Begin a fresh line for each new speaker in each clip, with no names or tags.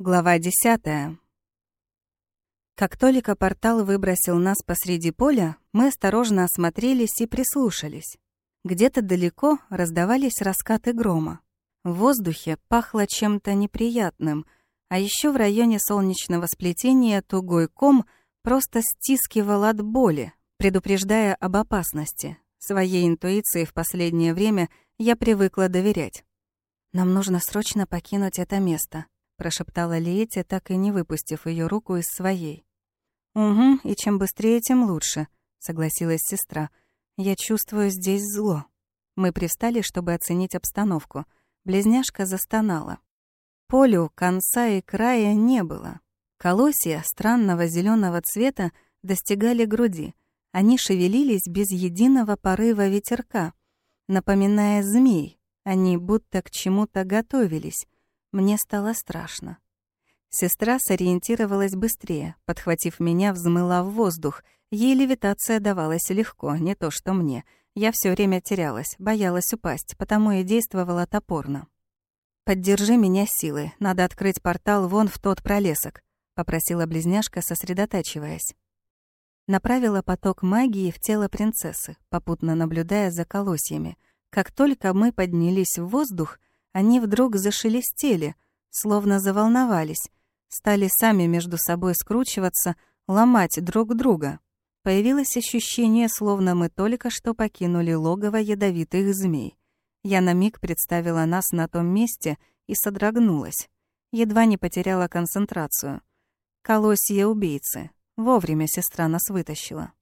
Глава десятая. Как только портал выбросил нас посреди поля, мы осторожно осмотрелись и прислушались. Где-то далеко раздавались раскаты грома. В воздухе пахло чем-то неприятным, а еще в районе солнечного сплетения тугой ком просто стискивал от боли, предупреждая об опасности. Своей интуиции в последнее время я привыкла доверять. «Нам нужно срочно покинуть это место», прошептала Лиетти, так и не выпустив ее руку из своей. «Угу, и чем быстрее, тем лучше», — согласилась сестра. «Я чувствую здесь зло». Мы пристали, чтобы оценить обстановку. Близняшка застонала. Полю конца и края не было. Колосья странного зеленого цвета достигали груди. Они шевелились без единого порыва ветерка, напоминая змей. Они будто к чему-то готовились. Мне стало страшно. Сестра сориентировалась быстрее, подхватив меня, взмыла в воздух. Ей левитация давалась легко, не то что мне. Я все время терялась, боялась упасть, потому и действовала топорно. «Поддержи меня силой, надо открыть портал вон в тот пролесок», — попросила близняшка, сосредотачиваясь. Направила поток магии в тело принцессы, попутно наблюдая за колосьями. Как только мы поднялись в воздух, они вдруг зашелестели, словно заволновались, стали сами между собой скручиваться, ломать друг друга. Появилось ощущение, словно мы только что покинули логово ядовитых змей. Я на миг представила нас на том месте и содрогнулась. Едва не потеряла концентрацию. Колосье убийцы. Вовремя сестра нас вытащила.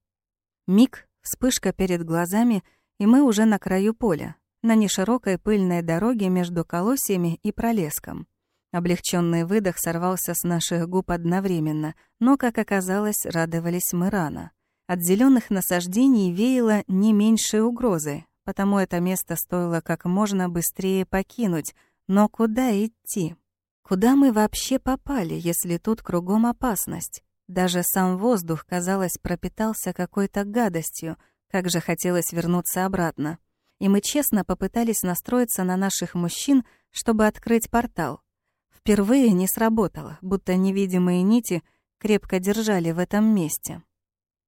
Миг, вспышка перед глазами, и мы уже на краю поля на неширокой пыльной дороге между колосьями и пролеском. Облегченный выдох сорвался с наших губ одновременно, но, как оказалось, радовались мы рано. От зеленых насаждений веяло не меньшей угрозы, потому это место стоило как можно быстрее покинуть. Но куда идти? Куда мы вообще попали, если тут кругом опасность? Даже сам воздух, казалось, пропитался какой-то гадостью. Как же хотелось вернуться обратно и мы честно попытались настроиться на наших мужчин, чтобы открыть портал. Впервые не сработало, будто невидимые нити крепко держали в этом месте.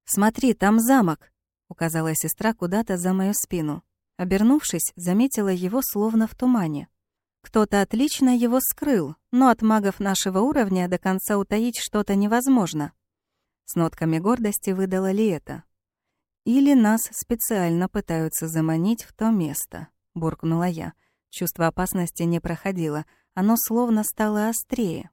«Смотри, там замок!» — указала сестра куда-то за мою спину. Обернувшись, заметила его словно в тумане. Кто-то отлично его скрыл, но от магов нашего уровня до конца утаить что-то невозможно. С нотками гордости выдала ли это. Или нас специально пытаются заманить в то место, буркнула я. Чувство опасности не проходило, оно словно стало острее.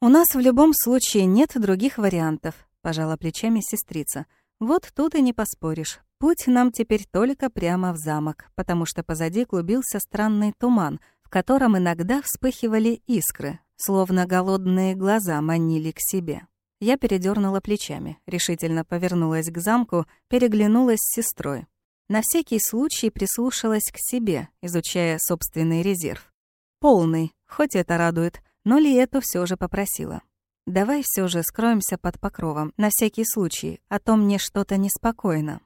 У нас в любом случае нет других вариантов, пожала плечами сестрица. Вот тут и не поспоришь. Путь нам теперь только прямо в замок, потому что позади клубился странный туман, в котором иногда вспыхивали искры, словно голодные глаза манили к себе. Я передернула плечами, решительно повернулась к замку, переглянулась с сестрой. На всякий случай прислушалась к себе, изучая собственный резерв. Полный, хоть это радует, но Лиэту все же попросила. «Давай все же скроемся под покровом, на всякий случай, а то мне что-то неспокойно».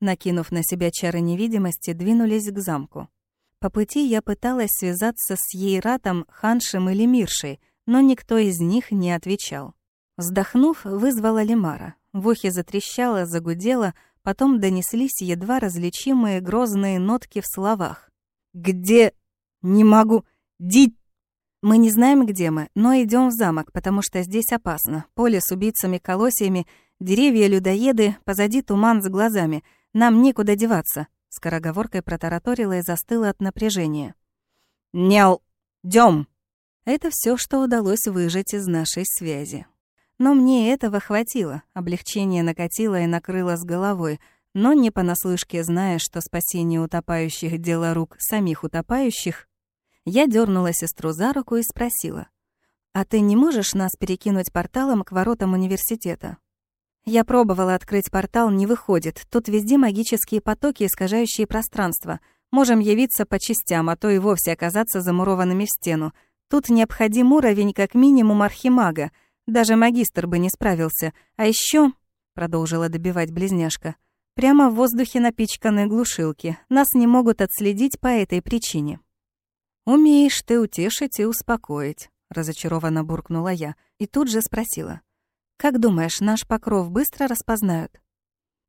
Накинув на себя чары невидимости, двинулись к замку. По пути я пыталась связаться с Ейратом, Ханшем или Миршей, но никто из них не отвечал. Вздохнув, вызвала Лимара. В ухе затрещало, загудело, потом донеслись едва различимые грозные нотки в словах. «Где? Не могу! Ди...» Мы не знаем, где мы, но идем в замок, потому что здесь опасно. Поле с убийцами-колосьями, деревья-людоеды, позади туман с глазами. Нам некуда деваться. Скороговоркой протараторила и застыла от напряжения. «Нел! Дём!» Это все, что удалось выжать из нашей связи. Но мне этого хватило, облегчение накатило и накрыло с головой, но не понаслышке зная, что спасение утопающих — дело рук самих утопающих, я дернула сестру за руку и спросила, «А ты не можешь нас перекинуть порталом к воротам университета?» Я пробовала открыть портал, не выходит. Тут везде магические потоки, искажающие пространство. Можем явиться по частям, а то и вовсе оказаться замурованными в стену. Тут необходим уровень как минимум архимага — даже магистр бы не справился. А еще, продолжила добивать близняшка, прямо в воздухе напичканы глушилки. Нас не могут отследить по этой причине. «Умеешь ты утешить и успокоить», — разочарованно буркнула я и тут же спросила. «Как думаешь, наш покров быстро распознают?»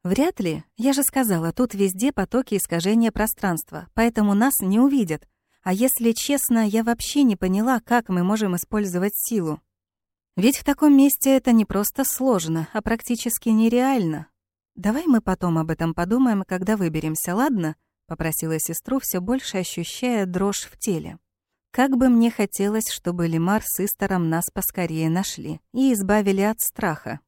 «Вряд ли. Я же сказала, тут везде потоки искажения пространства, поэтому нас не увидят. А если честно, я вообще не поняла, как мы можем использовать силу. Ведь в таком месте это не просто сложно, а практически нереально. Давай мы потом об этом подумаем, когда выберемся, ладно?» — попросила сестру, все больше ощущая дрожь в теле. Как бы мне хотелось, чтобы Лимар с Истором нас поскорее нашли и избавили от страха,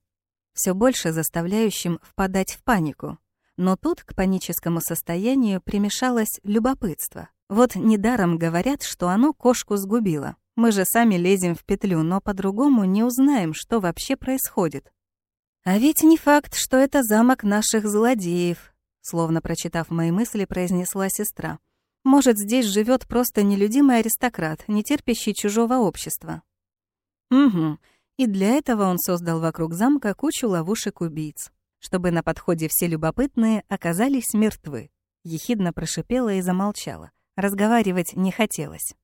все больше заставляющим впадать в панику. Но тут к паническому состоянию примешалось любопытство. Вот недаром говорят, что оно кошку сгубило. Мы же сами лезем в петлю, но по-другому не узнаем, что вообще происходит. А ведь не факт, что это замок наших злодеев, словно прочитав мои мысли, произнесла сестра. Может, здесь живет просто нелюдимый аристократ, не терпящий чужого общества. Угу. И для этого он создал вокруг замка кучу ловушек-убийц, чтобы на подходе все любопытные оказались мертвы. Ехидно прошипела и замолчала. Разговаривать не хотелось.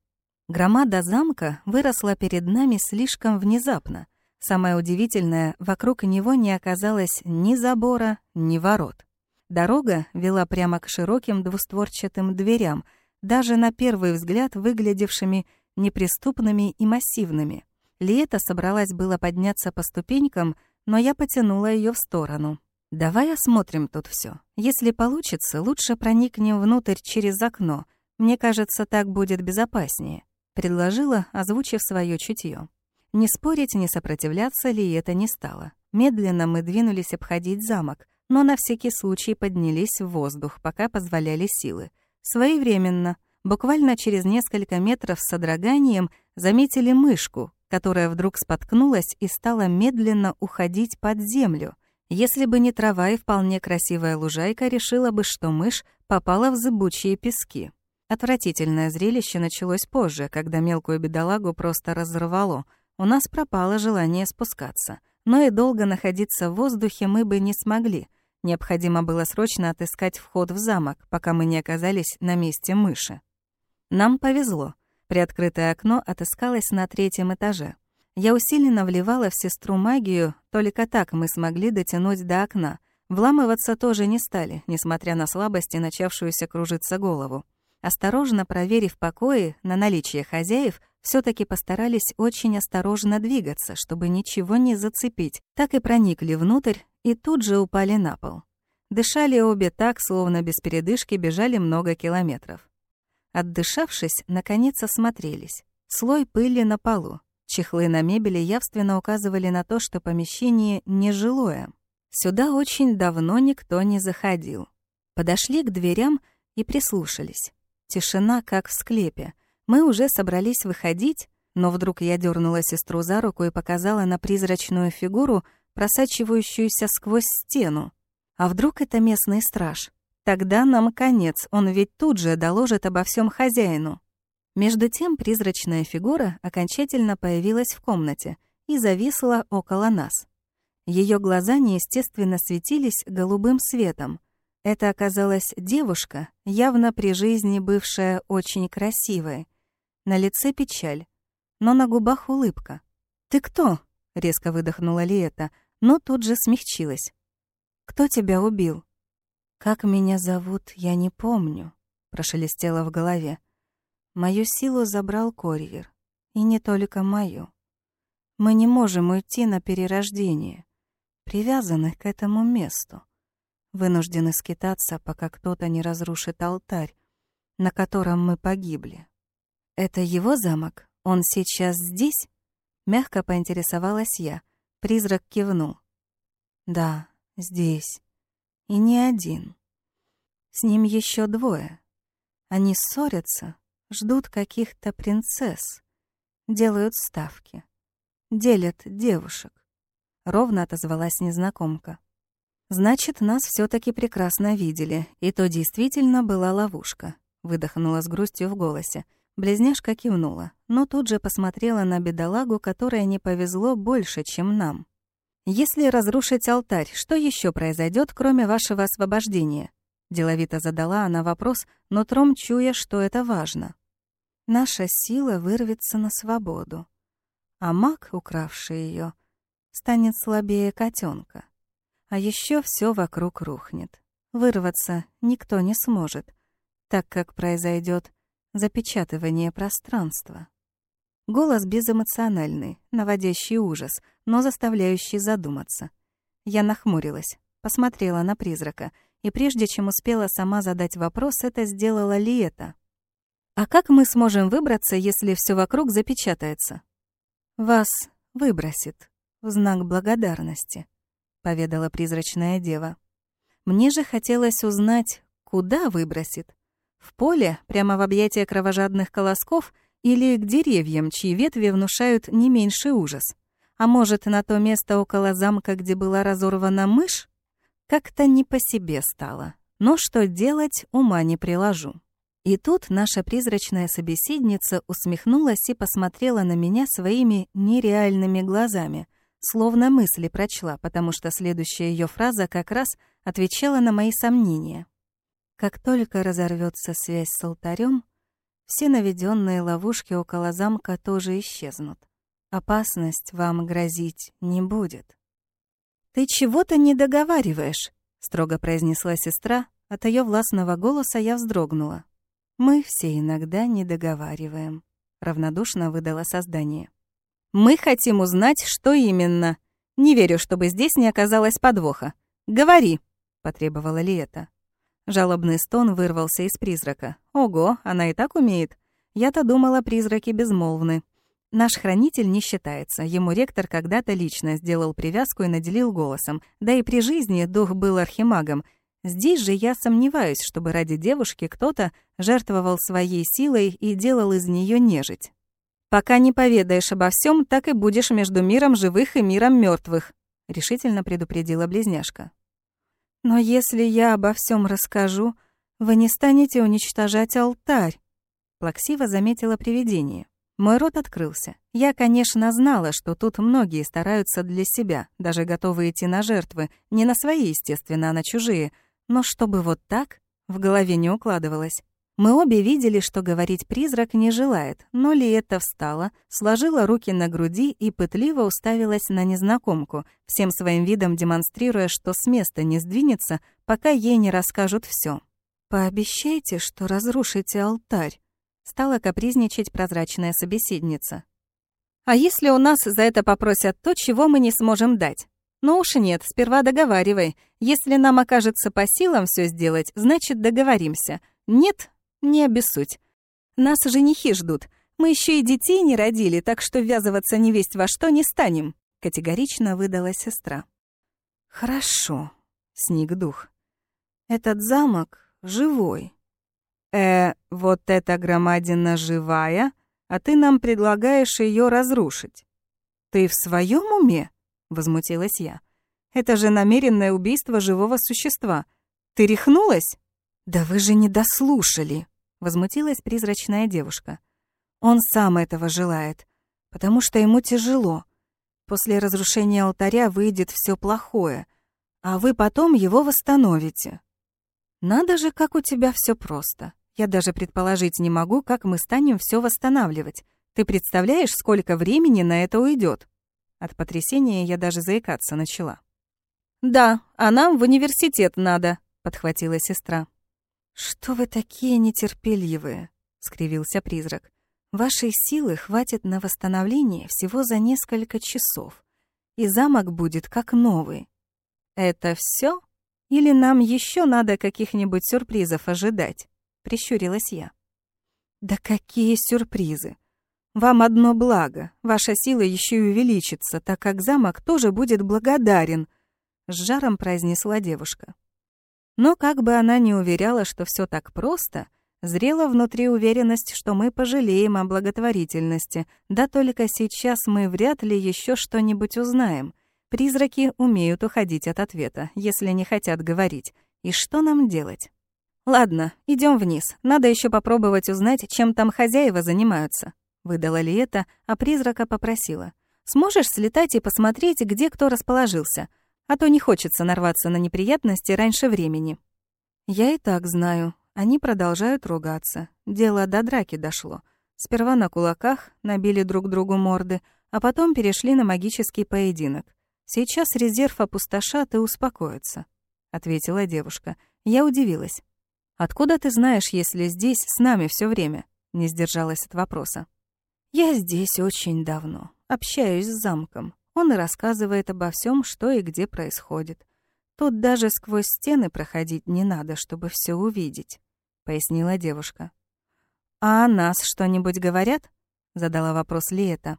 Громада замка выросла перед нами слишком внезапно. Самое удивительное, вокруг него не оказалось ни забора, ни ворот. Дорога вела прямо к широким двустворчатым дверям, даже на первый взгляд выглядевшими неприступными и массивными. Лиета собралась было подняться по ступенькам, но я потянула ее в сторону. «Давай осмотрим тут все. Если получится, лучше проникнем внутрь через окно. Мне кажется, так будет безопаснее», — предложила, озвучив свое чутье. Не спорить, не сопротивляться ли это не стало. Медленно мы двинулись обходить замок, но на всякий случай поднялись в воздух, пока позволяли силы. Своевременно, буквально через несколько метров с содроганием, заметили мышку, которая вдруг споткнулась и стала медленно уходить под землю. Если бы не трава и вполне красивая лужайка, решила бы, что мышь попала в зыбучие пески. Отвратительное зрелище началось позже, когда мелкую бедолагу просто разорвало. У нас пропало желание спускаться. Но и долго находиться в воздухе мы бы не смогли. Необходимо было срочно отыскать вход в замок, пока мы не оказались на месте мыши. Нам повезло. Приоткрытое окно отыскалось на третьем этаже. Я усиленно вливала в сестру магию, только так мы смогли дотянуть до окна. Вламываться тоже не стали, несмотря на слабость и начавшуюся кружиться голову. Осторожно проверив покои на наличие хозяев, все таки постарались очень осторожно двигаться, чтобы ничего не зацепить, так и проникли внутрь и тут же упали на пол. Дышали обе так, словно без передышки бежали много километров. Отдышавшись, наконец осмотрелись. Слой пыли на полу. Чехлы на мебели явственно указывали на то, что помещение нежилое. Сюда очень давно никто не заходил. Подошли к дверям и прислушались. Тишина, как в склепе. Мы уже собрались выходить, но вдруг я дернула сестру за руку и показала на призрачную фигуру, просачивающуюся сквозь стену. А вдруг это местный страж? Тогда нам конец, он ведь тут же доложит обо всем хозяину. Между тем призрачная фигура окончательно появилась в комнате и зависла около нас. Ее глаза неестественно светились голубым светом. Это оказалась девушка, явно при жизни бывшая очень красивая. На лице печаль, но на губах улыбка. «Ты кто?» — резко выдохнула Лиэта — но тут же смягчилась. «Кто тебя убил?» «Как меня зовут, я не помню», — прошелестело в голове. «Мою силу забрал курьер. И не только мою. Мы не можем уйти на перерождение, привязаны к этому месту. Вынуждены скитаться, пока кто-то не разрушит алтарь, на котором мы погибли. Это его замок? Он сейчас здесь?» Мягко поинтересовалась я — Призрак кивнул. Да, здесь. И не один. С ним еще двое. Они ссорятся, ждут каких-то принцесс, делают ставки, делят девушек. Ровно отозвалась незнакомка. Значит, нас все таки прекрасно видели, и то действительно была ловушка. Выдохнула с грустью в голосе. Близняшка кивнула, но тут же посмотрела на бедолагу, которая не повезло больше, чем нам. «Если разрушить алтарь, что еще произойдет, кроме вашего освобождения?» Деловито задала она вопрос, но тром чуя, что это важно. «Наша сила вырвется на свободу. а маг, укравший ее, станет слабее котенка. А еще все вокруг рухнет. Вырваться никто не сможет, так как произойдет запечатывание пространства. Голос безэмоциональный, наводящий ужас, но заставляющий задуматься. Я нахмурилась, посмотрела на призрака, и прежде чем успела сама задать вопрос, это сделала ли это? А как мы сможем выбраться, если все вокруг запечатается? Вас выбросит в знак благодарности, поведала призрачная дева. Мне же хотелось узнать, куда выбросит. В поле, прямо в объятия кровожадных колосков — или к деревьям, чьи ветви внушают не меньший ужас? А может, на то место около замка, где была разорвана мышь? Как-то не по себе стало. Но что делать, ума не приложу. И тут наша призрачная собеседница усмехнулась и посмотрела на меня своими нереальными глазами, словно мысли прочла, потому что следующая ее фраза как раз отвечала на мои сомнения. Как только разорвется связь с алтарем, все наведенные ловушки около замка тоже исчезнут. Опасность вам грозить не будет. «Ты чего-то не договариваешь», — строго произнесла сестра. От ее властного голоса я вздрогнула. «Мы все иногда не договариваем», — равнодушно выдало создание. «Мы хотим узнать, что именно. Не верю, чтобы здесь не оказалось подвоха. Говори», — потребовала Лиэта. Жалобный стон вырвался из призрака. Ого, она и так умеет. Я-то думала, призраки безмолвны. Наш хранитель не считается. Ему ректор когда-то лично сделал привязку и наделил голосом. Да и при жизни дух был архимагом. Здесь же я сомневаюсь, чтобы ради девушки кто-то жертвовал своей силой и делал из нее нежить. Пока не поведаешь обо всем, так и будешь между миром живых и миром мертвых, решительно предупредила близняшка. Но если я обо всем расскажу, вы не станете уничтожать алтарь, плаксиво заметила привидение. Мой рот открылся. Я, конечно, знала, что тут многие стараются для себя, даже готовы идти на жертвы, не на свои, естественно, а на чужие, но чтобы вот так, в голове не укладывалось. Мы обе видели, что говорить призрак не желает, но Лиетта встала, сложила руки на груди и пытливо уставилась на незнакомку, всем своим видом демонстрируя, что с места не сдвинется, пока ей не расскажут все. «Пообещайте, что разрушите алтарь», — стала капризничать прозрачная собеседница. «А если у нас за это попросят то, чего мы не сможем дать?» «Ну уж нет, сперва договаривай. Если нам окажется по силам все сделать, значит договоримся. Нет, не обессудь. Нас женихи ждут. Мы еще и детей не родили, так что ввязываться невесть во что не станем», — категорично выдала сестра. «Хорошо», — сник дух. «Этот замок живой». «Э, вот эта громадина живая, а ты нам предлагаешь ее разрушить». «Ты в своем уме?» — возмутилась я. «Это же намеренное убийство живого существа. Ты рехнулась?» «Да вы же не дослушали!» Возмутилась призрачная девушка. Он сам этого желает, потому что ему тяжело. После разрушения алтаря выйдет все плохое, а вы потом его восстановите. Надо же, как у тебя все просто. Я даже предположить не могу, как мы станем все восстанавливать. Ты представляешь, сколько времени на это уйдет? От потрясения я даже заикаться начала. «Да, а нам в университет надо», — подхватила сестра. «Что вы такие нетерпеливые?» — скривился призрак. «Вашей силы хватит на восстановление всего за несколько часов, и замок будет как новый. Это все? Или нам еще надо каких-нибудь сюрпризов ожидать?» — прищурилась я. «Да какие сюрпризы! Вам одно благо, ваша сила еще и увеличится, так как замок тоже будет благодарен», — с жаром произнесла девушка. Но как бы она ни уверяла, что все так просто, зрела внутри уверенность, что мы пожалеем о благотворительности, да только сейчас мы вряд ли еще что-нибудь узнаем. Призраки умеют уходить от ответа, если не хотят говорить. И что нам делать? Ладно, идем вниз. Надо еще попробовать узнать, чем там хозяева занимаются. Выдала ли это, а призрака попросила. Сможешь слетать и посмотреть, где кто расположился? А то не хочется нарваться на неприятности раньше времени. Я и так знаю. Они продолжают ругаться. Дело до драки дошло. Сперва на кулаках набили друг другу морды, а потом перешли на магический поединок. Сейчас резерв опустошат и успокоится», — ответила девушка. Я удивилась. «Откуда ты знаешь, если здесь с нами все время?» — не сдержалась от вопроса. «Я здесь очень давно, общаюсь с замком. Он и рассказывает обо всем, что и где происходит. Тут даже сквозь стены проходить не надо, чтобы все увидеть», — пояснила девушка. «А о нас что-нибудь говорят?» — задала вопрос Лиэта.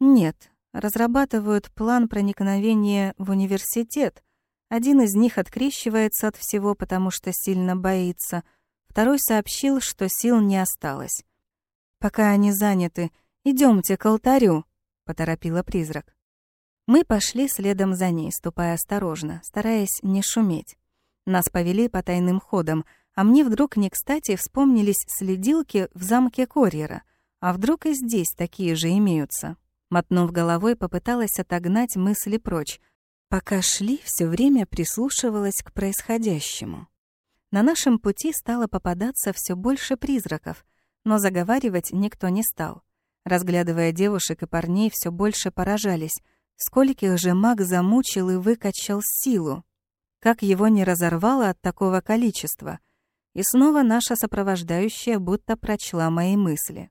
«Нет, разрабатывают план проникновения в университет. Один из них открещивается от всего, потому что сильно боится. Второй сообщил, что сил не осталось. Пока они заняты, идемте к алтарю», — поторопила призрак. Мы пошли следом за ней, ступая осторожно, стараясь не шуметь. Нас повели по тайным ходам, а мне вдруг не кстати вспомнились следилки в замке Корьера. А вдруг и здесь такие же имеются? Мотнув головой, попыталась отогнать мысли прочь. Пока шли, все время прислушивалась к происходящему. На нашем пути стало попадаться все больше призраков, но заговаривать никто не стал. Разглядывая девушек и парней, все больше поражались. Скольких же маг замучил и выкачал силу? Как его не разорвало от такого количества? И снова наша сопровождающая будто прочла мои мысли.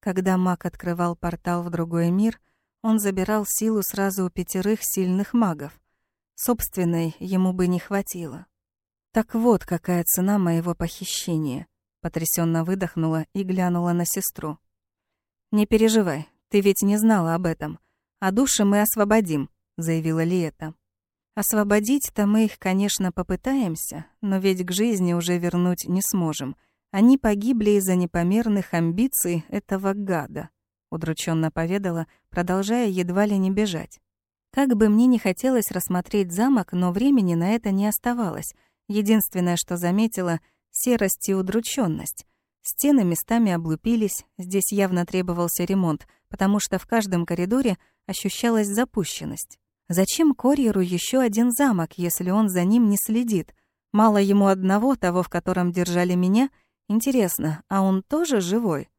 Когда маг открывал портал в другой мир, он забирал силу сразу у пятерых сильных магов. Собственной ему бы не хватило. Так вот, какая цена моего похищения. Потрясенно выдохнула и глянула на сестру. «Не переживай, ты ведь не знала об этом. А души мы освободим», — заявила Лиэта. «Освободить-то мы их, конечно, попытаемся, но ведь к жизни уже вернуть не сможем», они погибли из-за непомерных амбиций этого гада, удрученно поведала, продолжая едва ли не бежать. Как бы мне не хотелось рассмотреть замок, но времени на это не оставалось. Единственное, что заметила — серость и удрученность. Стены местами облупились, здесь явно требовался ремонт, потому что в каждом коридоре ощущалась запущенность. Зачем Корьеру еще один замок, если он за ним не следит? Мало ему одного, того, в котором держали меня — Интересно, а он тоже живой?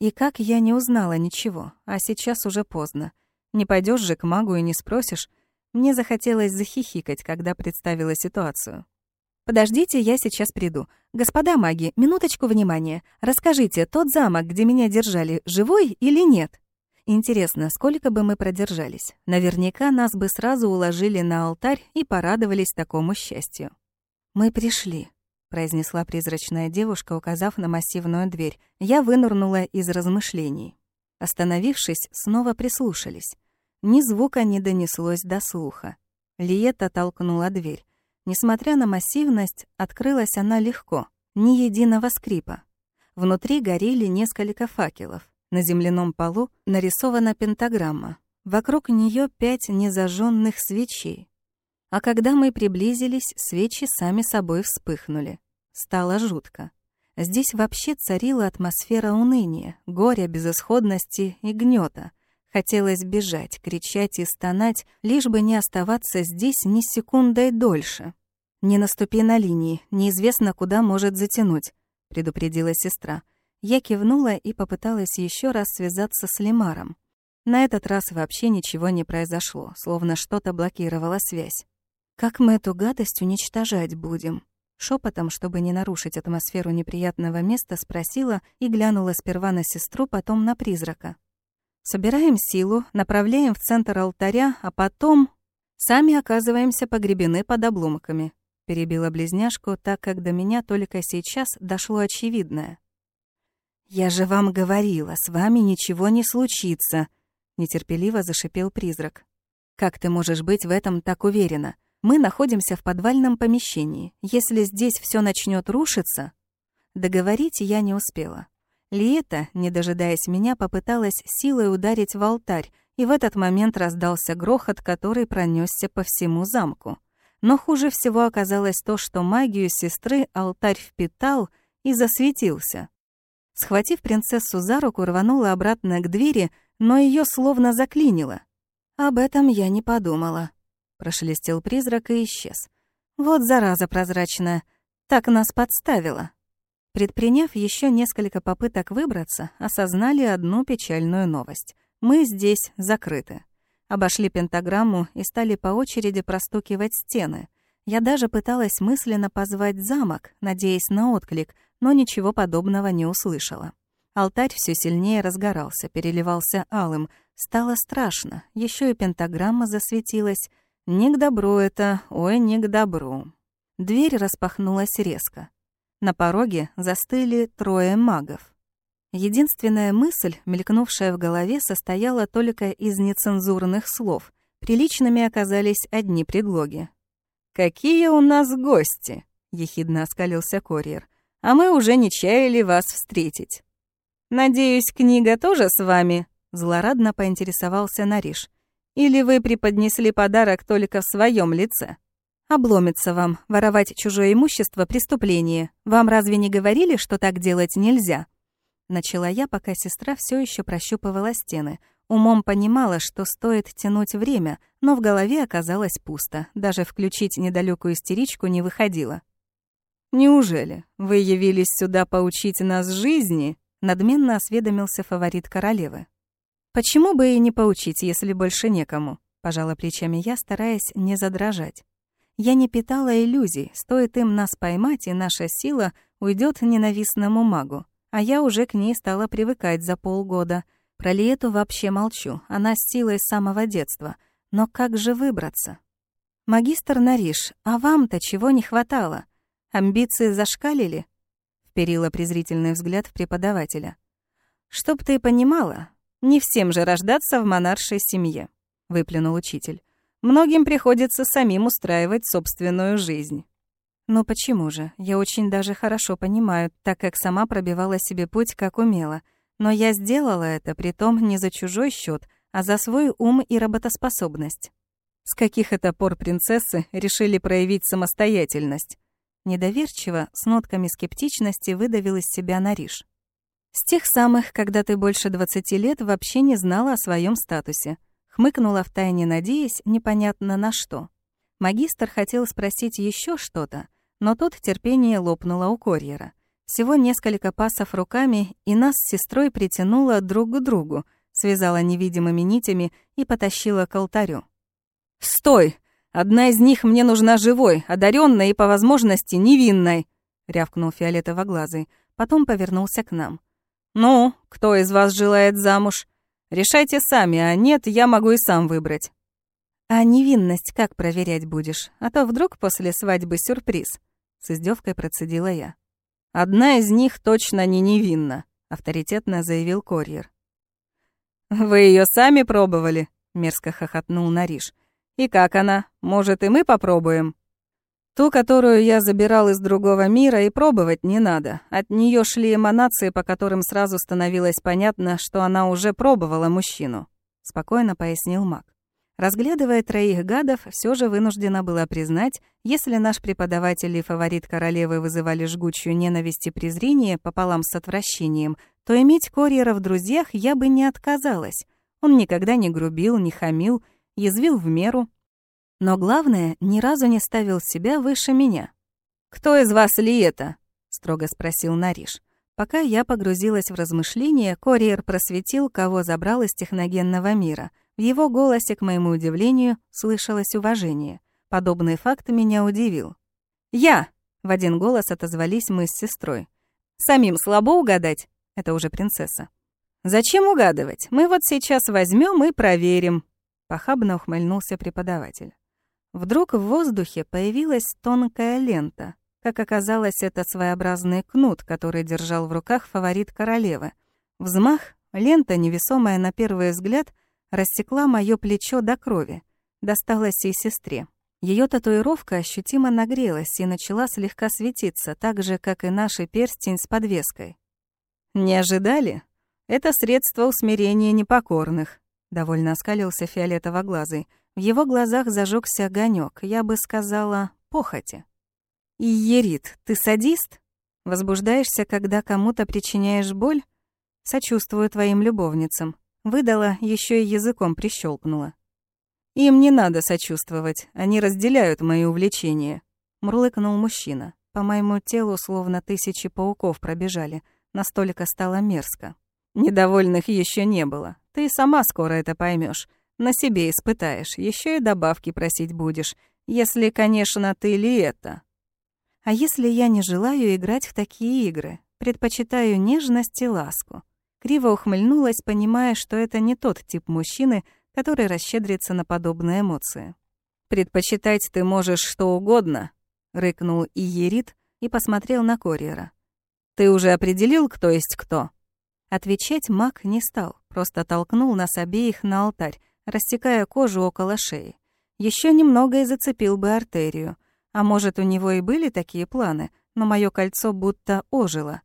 И как я не узнала ничего, а сейчас уже поздно. Не пойдешь же к магу и не спросишь. Мне захотелось захихикать, когда представила ситуацию. «Подождите, я сейчас приду. Господа маги, минуточку внимания. Расскажите, тот замок, где меня держали, живой или нет?» Интересно, сколько бы мы продержались? Наверняка нас бы сразу уложили на алтарь и порадовались такому счастью. Мы пришли произнесла призрачная девушка, указав на массивную дверь. Я вынырнула из размышлений. Остановившись, снова прислушались. Ни звука не донеслось до слуха. Лиета толкнула дверь. Несмотря на массивность, открылась она легко, ни единого скрипа. Внутри горели несколько факелов. На земляном полу нарисована пентаграмма. Вокруг нее пять незажженных свечей. А когда мы приблизились, свечи сами собой вспыхнули. Стало жутко. Здесь вообще царила атмосфера уныния, горя, безысходности и гнета. Хотелось бежать, кричать и стонать, лишь бы не оставаться здесь ни секундой дольше. «Не наступи на линии, неизвестно, куда может затянуть», — предупредила сестра. Я кивнула и попыталась еще раз связаться с Лимаром. На этот раз вообще ничего не произошло, словно что-то блокировало связь. «Как мы эту гадость уничтожать будем?» Шепотом, чтобы не нарушить атмосферу неприятного места, спросила и глянула сперва на сестру, потом на призрака. «Собираем силу, направляем в центр алтаря, а потом...» «Сами оказываемся погребены под обломками», — перебила близняшку, так как до меня только сейчас дошло очевидное. «Я же вам говорила, с вами ничего не случится», — нетерпеливо зашипел призрак. «Как ты можешь быть в этом так уверена? Мы находимся в подвальном помещении. Если здесь все начнет рушиться... Договорить я не успела. Лиета, не дожидаясь меня, попыталась силой ударить в алтарь, и в этот момент раздался грохот, который пронесся по всему замку. Но хуже всего оказалось то, что магию сестры алтарь впитал и засветился. Схватив принцессу за руку, рванула обратно к двери, но ее словно заклинило. Об этом я не подумала. Прошелестел призрак и исчез. Вот зараза прозрачная. Так нас подставила. Предприняв еще несколько попыток выбраться, осознали одну печальную новость. Мы здесь закрыты. Обошли пентаграмму и стали по очереди простукивать стены. Я даже пыталась мысленно позвать замок, надеясь на отклик, но ничего подобного не услышала. Алтарь все сильнее разгорался, переливался алым. Стало страшно. Еще и пентаграмма засветилась. Не к добру это, ой, не к добру. Дверь распахнулась резко. На пороге застыли трое магов. Единственная мысль, мелькнувшая в голове, состояла только из нецензурных слов. Приличными оказались одни предлоги. «Какие у нас гости!» — ехидно оскалился курьер. «А мы уже не чаяли вас встретить». «Надеюсь, книга тоже с вами?» — злорадно поинтересовался Нариш. «Или вы преподнесли подарок только в своем лице?» «Обломится вам. Воровать чужое имущество — преступление. Вам разве не говорили, что так делать нельзя?» Начала я, пока сестра все еще прощупывала стены. Умом понимала, что стоит тянуть время, но в голове оказалось пусто. Даже включить недалекую истеричку не выходило. «Неужели? Вы явились сюда поучить нас жизни?» Надменно осведомился фаворит королевы. «Почему бы и не поучить, если больше некому?» Пожала плечами я, стараясь не задрожать. Я не питала иллюзий, стоит им нас поймать, и наша сила уйдет ненавистному магу. А я уже к ней стала привыкать за полгода. Про Лиету вообще молчу, она с силой с самого детства. Но как же выбраться? «Магистр Нариш, а вам-то чего не хватало? Амбиции зашкалили?» Вперила презрительный взгляд в преподавателя. «Чтоб ты понимала, не всем же рождаться в монаршей семье», — выплюнул учитель. «Многим приходится самим устраивать собственную жизнь». Но почему же? Я очень даже хорошо понимаю, так как сама пробивала себе путь, как умела. Но я сделала это, притом не за чужой счет, а за свой ум и работоспособность. С каких это пор принцессы решили проявить самостоятельность? Недоверчиво, с нотками скептичности выдавил из себя Нариш. С тех самых, когда ты больше двадцати лет вообще не знала о своем статусе. Хмыкнула втайне, надеясь, непонятно на что. Магистр хотел спросить еще что-то, но тут терпение лопнуло у курьера. Всего несколько пасов руками, и нас с сестрой притянуло друг к другу, связала невидимыми нитями и потащила к алтарю. «Стой! Одна из них мне нужна живой, одаренной и, по возможности, невинной!» — рявкнул фиолетово-глазый. Потом повернулся к нам. «Ну, кто из вас желает замуж? Решайте сами, а нет, я могу и сам выбрать». «А невинность как проверять будешь? А то вдруг после свадьбы сюрприз?» С издевкой процедила я. «Одна из них точно не невинна», — авторитетно заявил курьер. «Вы ее сами пробовали?» — мерзко хохотнул Нариш. «И как она? Может, и мы попробуем?» Ту, которую я забирал из другого мира, и пробовать не надо. От нее шли эманации, по которым сразу становилось понятно, что она уже пробовала мужчину», — спокойно пояснил маг. Разглядывая троих гадов, все же вынуждена была признать, если наш преподаватель и фаворит королевы вызывали жгучую ненависть и презрение пополам с отвращением, то иметь Корьера в друзьях я бы не отказалась. Он никогда не грубил, не хамил, язвил в меру. Но главное, ни разу не ставил себя выше меня. «Кто из вас ли это?» — строго спросил Нариш. Пока я погрузилась в размышления, Корьер просветил, кого забрал из техногенного мира — в его голосе, к моему удивлению, слышалось уважение. Подобный факт меня удивил. «Я!» — в один голос отозвались мы с сестрой. «Самим слабо угадать?» — это уже принцесса. «Зачем угадывать? Мы вот сейчас возьмем и проверим», — похабно ухмыльнулся преподаватель. Вдруг в воздухе появилась тонкая лента. Как оказалось, это своеобразный кнут, который держал в руках фаворит королевы. Взмах, лента, невесомая на первый взгляд, рассекла моё плечо до крови. Досталось и сестре. Её татуировка ощутимо нагрелась и начала слегка светиться, так же, как и наш перстень с подвеской. «Не ожидали? Это средство усмирения непокорных», — довольно оскалился фиолетово-глазый. В его глазах зажегся огонек, я бы сказала, похоти. «Иерит, ты садист? Возбуждаешься, когда кому-то причиняешь боль? Сочувствую твоим любовницам. Выдала, еще и языком прищелкнула. «Им не надо сочувствовать, они разделяют мои увлечения», — мурлыкнул мужчина. По моему телу словно тысячи пауков пробежали, настолько стало мерзко. Недовольных еще не было. Ты сама скоро это поймешь, На себе испытаешь, еще и добавки просить будешь. Если, конечно, ты ли это. А если я не желаю играть в такие игры? Предпочитаю нежность и ласку. Криво ухмыльнулась, понимая, что это не тот тип мужчины, который расщедрится на подобные эмоции. «Предпочитать ты можешь что угодно», — рыкнул Иерит и посмотрел на Корьера. «Ты уже определил, кто есть кто?» Отвечать маг не стал, просто толкнул нас обеих на алтарь, растекая кожу около шеи. Еще немного и зацепил бы артерию. А может, у него и были такие планы, но мое кольцо будто ожило.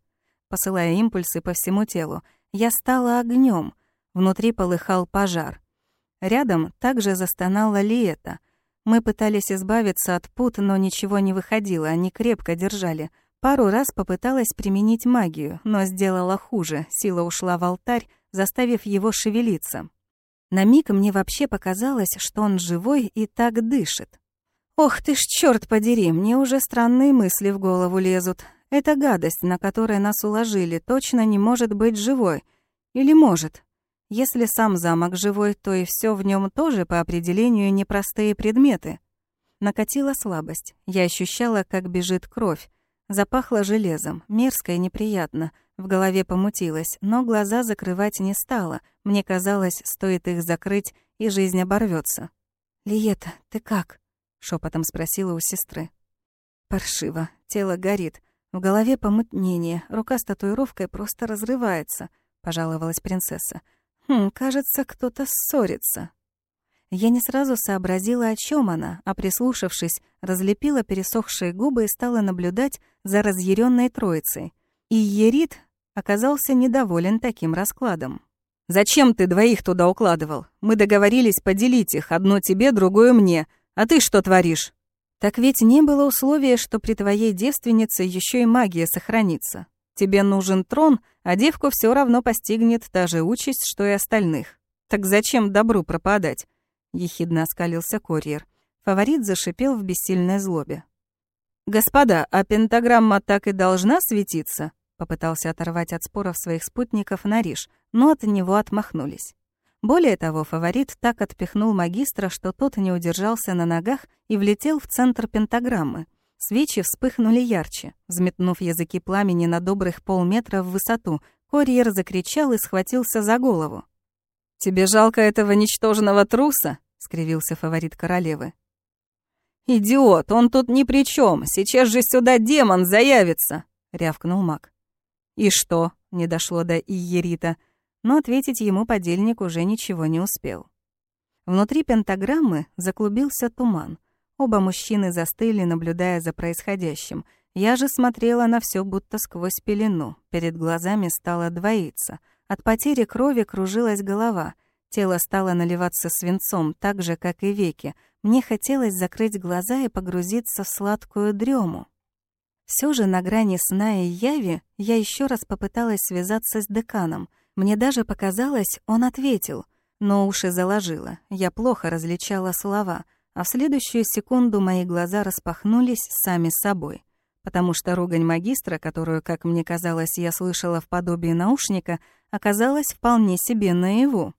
Посылая импульсы по всему телу, я стала огнем. Внутри полыхал пожар. Рядом также застонала Лиэта. Мы пытались избавиться от пут, но ничего не выходило, они крепко держали. Пару раз попыталась применить магию, но сделала хуже. Сила ушла в алтарь, заставив его шевелиться. На миг мне вообще показалось, что он живой и так дышит. Ох ты ж, черт подери, мне уже странные мысли в голову лезут. Эта гадость, на которой нас уложили, точно не может быть живой. Или может? Если сам замок живой, то и все в нем тоже по определению непростые предметы. Накатила слабость. Я ощущала, как бежит кровь. Запахло железом, мерзко и неприятно. В голове помутилось, но глаза закрывать не стала. Мне казалось, стоит их закрыть, и жизнь оборвется. «Лиета, ты как?» — шепотом спросила у сестры. «Паршиво. Тело горит. В голове помутнение, рука с татуировкой просто разрывается, пожаловалась принцесса. Хм, кажется, кто-то ссорится. Я не сразу сообразила, о чем она, а прислушавшись, разлепила пересохшие губы и стала наблюдать за разъяренной троицей. И Ерит оказался недоволен таким раскладом. «Зачем ты двоих туда укладывал? Мы договорились поделить их, одно тебе, другое мне. А ты что творишь?» Так ведь не было условия, что при твоей девственнице еще и магия сохранится. Тебе нужен трон, а девку все равно постигнет та же участь, что и остальных. Так зачем добру пропадать? Ехидно оскалился курьер. Фаворит зашипел в бессильной злобе. «Господа, а пентаграмма так и должна светиться?» Попытался оторвать от споров своих спутников Нариш, но от него отмахнулись. Более того, фаворит так отпихнул магистра, что тот не удержался на ногах и влетел в центр пентаграммы. Свечи вспыхнули ярче. Взметнув языки пламени на добрых полметра в высоту, Курьер закричал и схватился за голову. «Тебе жалко этого ничтожного труса?» — скривился фаворит королевы. «Идиот, он тут ни при чем. Сейчас же сюда демон заявится!» — рявкнул маг. «И что?» — не дошло до Иерита — но ответить ему подельник уже ничего не успел. Внутри пентаграммы заклубился туман. Оба мужчины застыли, наблюдая за происходящим. Я же смотрела на все будто сквозь пелену. Перед глазами стало двоиться. От потери крови кружилась голова. Тело стало наливаться свинцом, так же, как и веки. Мне хотелось закрыть глаза и погрузиться в сладкую дрему. Все же на грани сна и яви я еще раз попыталась связаться с деканом — мне даже показалось, он ответил, но уши заложило. Я плохо различала слова, а в следующую секунду мои глаза распахнулись сами собой. Потому что ругань магистра, которую, как мне казалось, я слышала в подобии наушника, оказалась вполне себе наяву.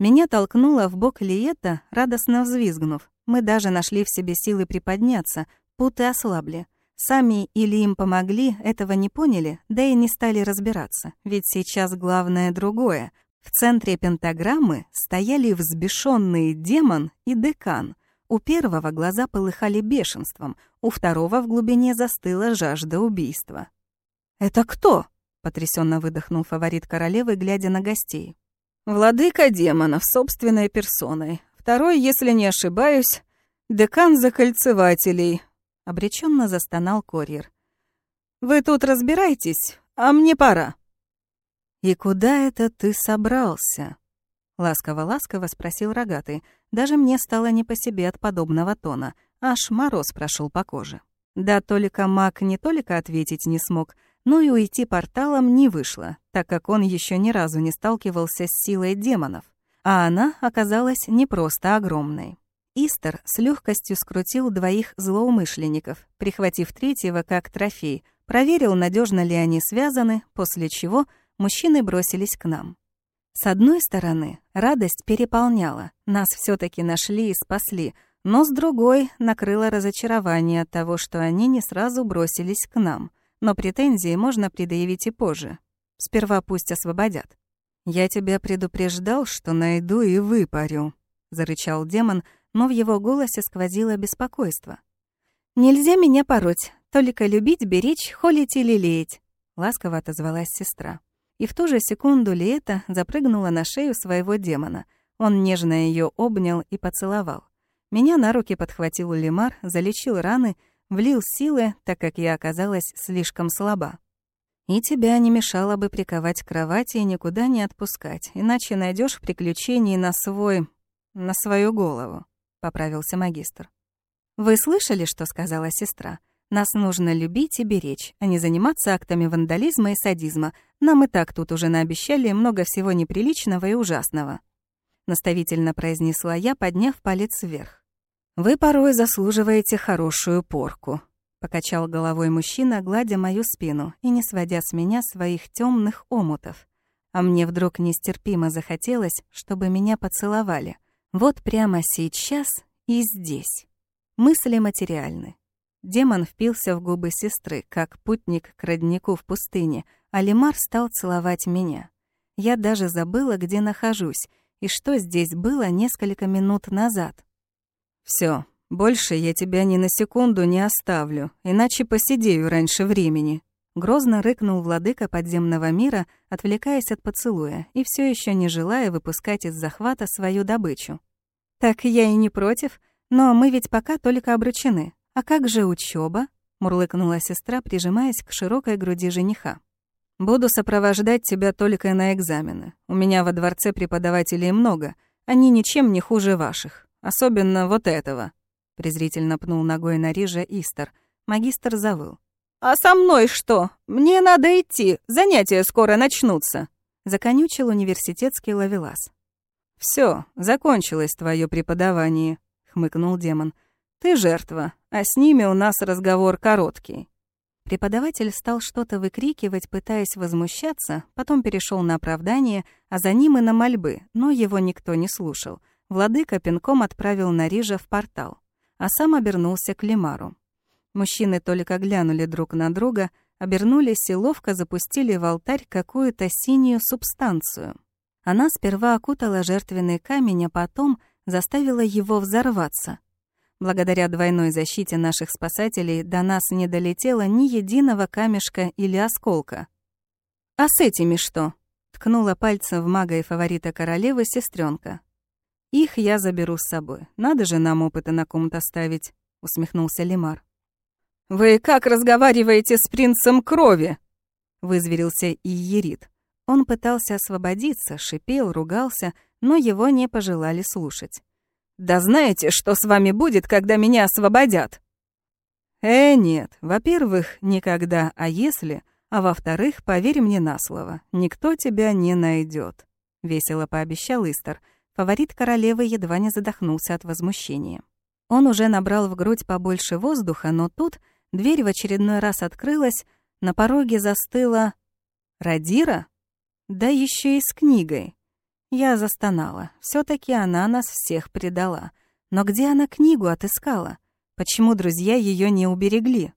Меня толкнуло в бок Лиета, радостно взвизгнув. Мы даже нашли в себе силы приподняться, путы ослабли. Сами или им помогли, этого не поняли, да и не стали разбираться, ведь сейчас главное другое. В центре пентаграммы стояли взбешенный демон и декан. У первого глаза полыхали бешенством, у второго в глубине застыла жажда убийства. «Это кто?» — потрясенно выдохнул фаворит королевы, глядя на гостей. «Владыка демонов собственной персоной. Второй, если не ошибаюсь, декан закольцевателей, Обреченно застонал Корьер. «Вы тут разбирайтесь, а мне пора». «И куда это ты собрался?» Ласково-ласково спросил рогатый. Даже мне стало не по себе от подобного тона. Аж мороз прошел по коже. Да, только маг не только ответить не смог, но и уйти порталом не вышло, так как он еще ни разу не сталкивался с силой демонов. А она оказалась не просто огромной. Истер с легкостью скрутил двоих злоумышленников, прихватив третьего как трофей, проверил, надежно ли они связаны, после чего мужчины бросились к нам. С одной стороны, радость переполняла, нас все таки нашли и спасли, но с другой накрыло разочарование от того, что они не сразу бросились к нам. Но претензии можно предъявить и позже. Сперва пусть освободят. «Я тебя предупреждал, что найду и выпарю», — зарычал демон, но в его голосе сквозило беспокойство. «Нельзя меня пороть, только любить, беречь, холить и лелеять», — ласково отозвалась сестра. И в ту же секунду Лиэта запрыгнула на шею своего демона. Он нежно ее обнял и поцеловал. Меня на руки подхватил Лемар, залечил раны, влил силы, так как я оказалась слишком слаба. И тебя не мешало бы приковать к кровати и никуда не отпускать, иначе найдешь приключений на свой... на свою голову», — поправился магистр. «Вы слышали, что сказала сестра? Нас нужно любить и беречь, а не заниматься актами вандализма и садизма. Нам и так тут уже наобещали много всего неприличного и ужасного», — наставительно произнесла я, подняв палец вверх. «Вы порой заслуживаете хорошую порку», Покачал головой мужчина, гладя мою спину и не сводя с меня своих темных омутов. А мне вдруг нестерпимо захотелось, чтобы меня поцеловали. Вот прямо сейчас и здесь. Мысли материальны. Демон впился в губы сестры, как путник к роднику в пустыне, а Лемар стал целовать меня. Я даже забыла, где нахожусь, и что здесь было несколько минут назад. Все, больше я тебя ни на секунду не оставлю, иначе посидею раньше времени». Грозно рыкнул владыка подземного мира, отвлекаясь от поцелуя и все еще не желая выпускать из захвата свою добычу. «Так я и не против, но мы ведь пока только обручены. А как же учеба? мурлыкнула сестра, прижимаясь к широкой груди жениха. «Буду сопровождать тебя только на экзамены. У меня во дворце преподавателей много, они ничем не хуже ваших, особенно вот этого», презрительно пнул ногой на Рижа Истер. Магистр завыл. «А со мной что? Мне надо идти, занятия скоро начнутся», законючил университетский ловелас. Все, закончилось твое преподавание», — хмыкнул демон. «Ты жертва, а с ними у нас разговор короткий». Преподаватель стал что-то выкрикивать, пытаясь возмущаться, потом перешел на оправдание, а за ним и на мольбы, но его никто не слушал. Владыка пинком отправил Нарижа в портал а сам обернулся к Лемару. Мужчины только глянули друг на друга, обернулись и ловко запустили в алтарь какую-то синюю субстанцию. Она сперва окутала жертвенный камень, а потом заставила его взорваться. Благодаря двойной защите наших спасателей до нас не долетело ни единого камешка или осколка. «А с этими что?» — ткнула пальцем в мага и фаворита королевы сестренка. «Их я заберу с собой. Надо же нам опыты на ком-то ставить», — усмехнулся Лемар. «Вы как разговариваете с принцем крови?» — вызверился Иерит. Он пытался освободиться, шипел, ругался, но его не пожелали слушать. «Да знаете, что с вами будет, когда меня освободят?» «Э, нет. Во-первых, никогда, а если, а во-вторых, поверь мне на слово, никто тебя не найдет, весело пообещал Истер — Фаворит королевы едва не задохнулся от возмущения. Он уже набрал в грудь побольше воздуха, но тут дверь в очередной раз открылась, на пороге застыла... Радира? Да еще и с книгой. Я застонала. все таки она нас всех предала. Но где она книгу отыскала? Почему друзья ее не уберегли?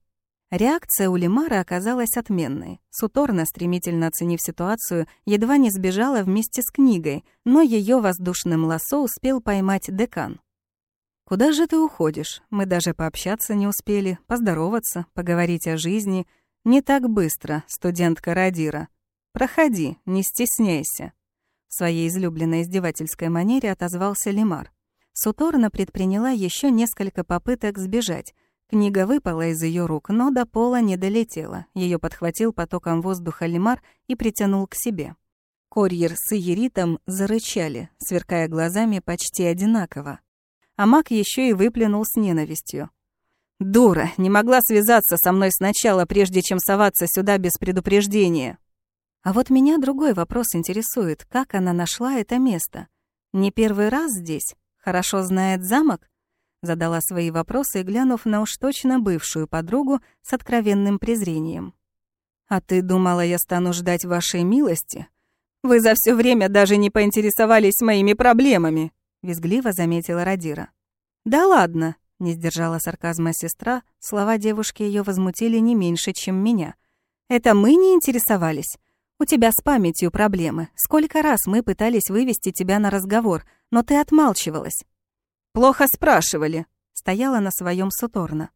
Реакция у Лимара оказалась отменной. Суторна, стремительно оценив ситуацию, едва не сбежала вместе с книгой, но ее воздушным лосо успел поймать декан. «Куда же ты уходишь? Мы даже пообщаться не успели, поздороваться, поговорить о жизни. Не так быстро, студентка Радира. Проходи, не стесняйся». В своей излюбленной издевательской манере отозвался Лимар. Суторна предприняла еще несколько попыток сбежать, Книга выпала из ее рук, но до пола не долетела. Ее подхватил потоком воздуха лимар и притянул к себе. Корьер с Иеритом зарычали, сверкая глазами почти одинаково. А маг еще и выплюнул с ненавистью. «Дура! Не могла связаться со мной сначала, прежде чем соваться сюда без предупреждения!» А вот меня другой вопрос интересует. Как она нашла это место? Не первый раз здесь? Хорошо знает замок? Задала свои вопросы, глянув на уж точно бывшую подругу с откровенным презрением. «А ты думала, я стану ждать вашей милости? Вы за все время даже не поинтересовались моими проблемами», — визгливо заметила Радира. «Да ладно», — не сдержала сарказма сестра, слова девушки ее возмутили не меньше, чем меня. «Это мы не интересовались? У тебя с памятью проблемы. Сколько раз мы пытались вывести тебя на разговор, но ты отмалчивалась». «Плохо спрашивали», — стояла на своем Суторна.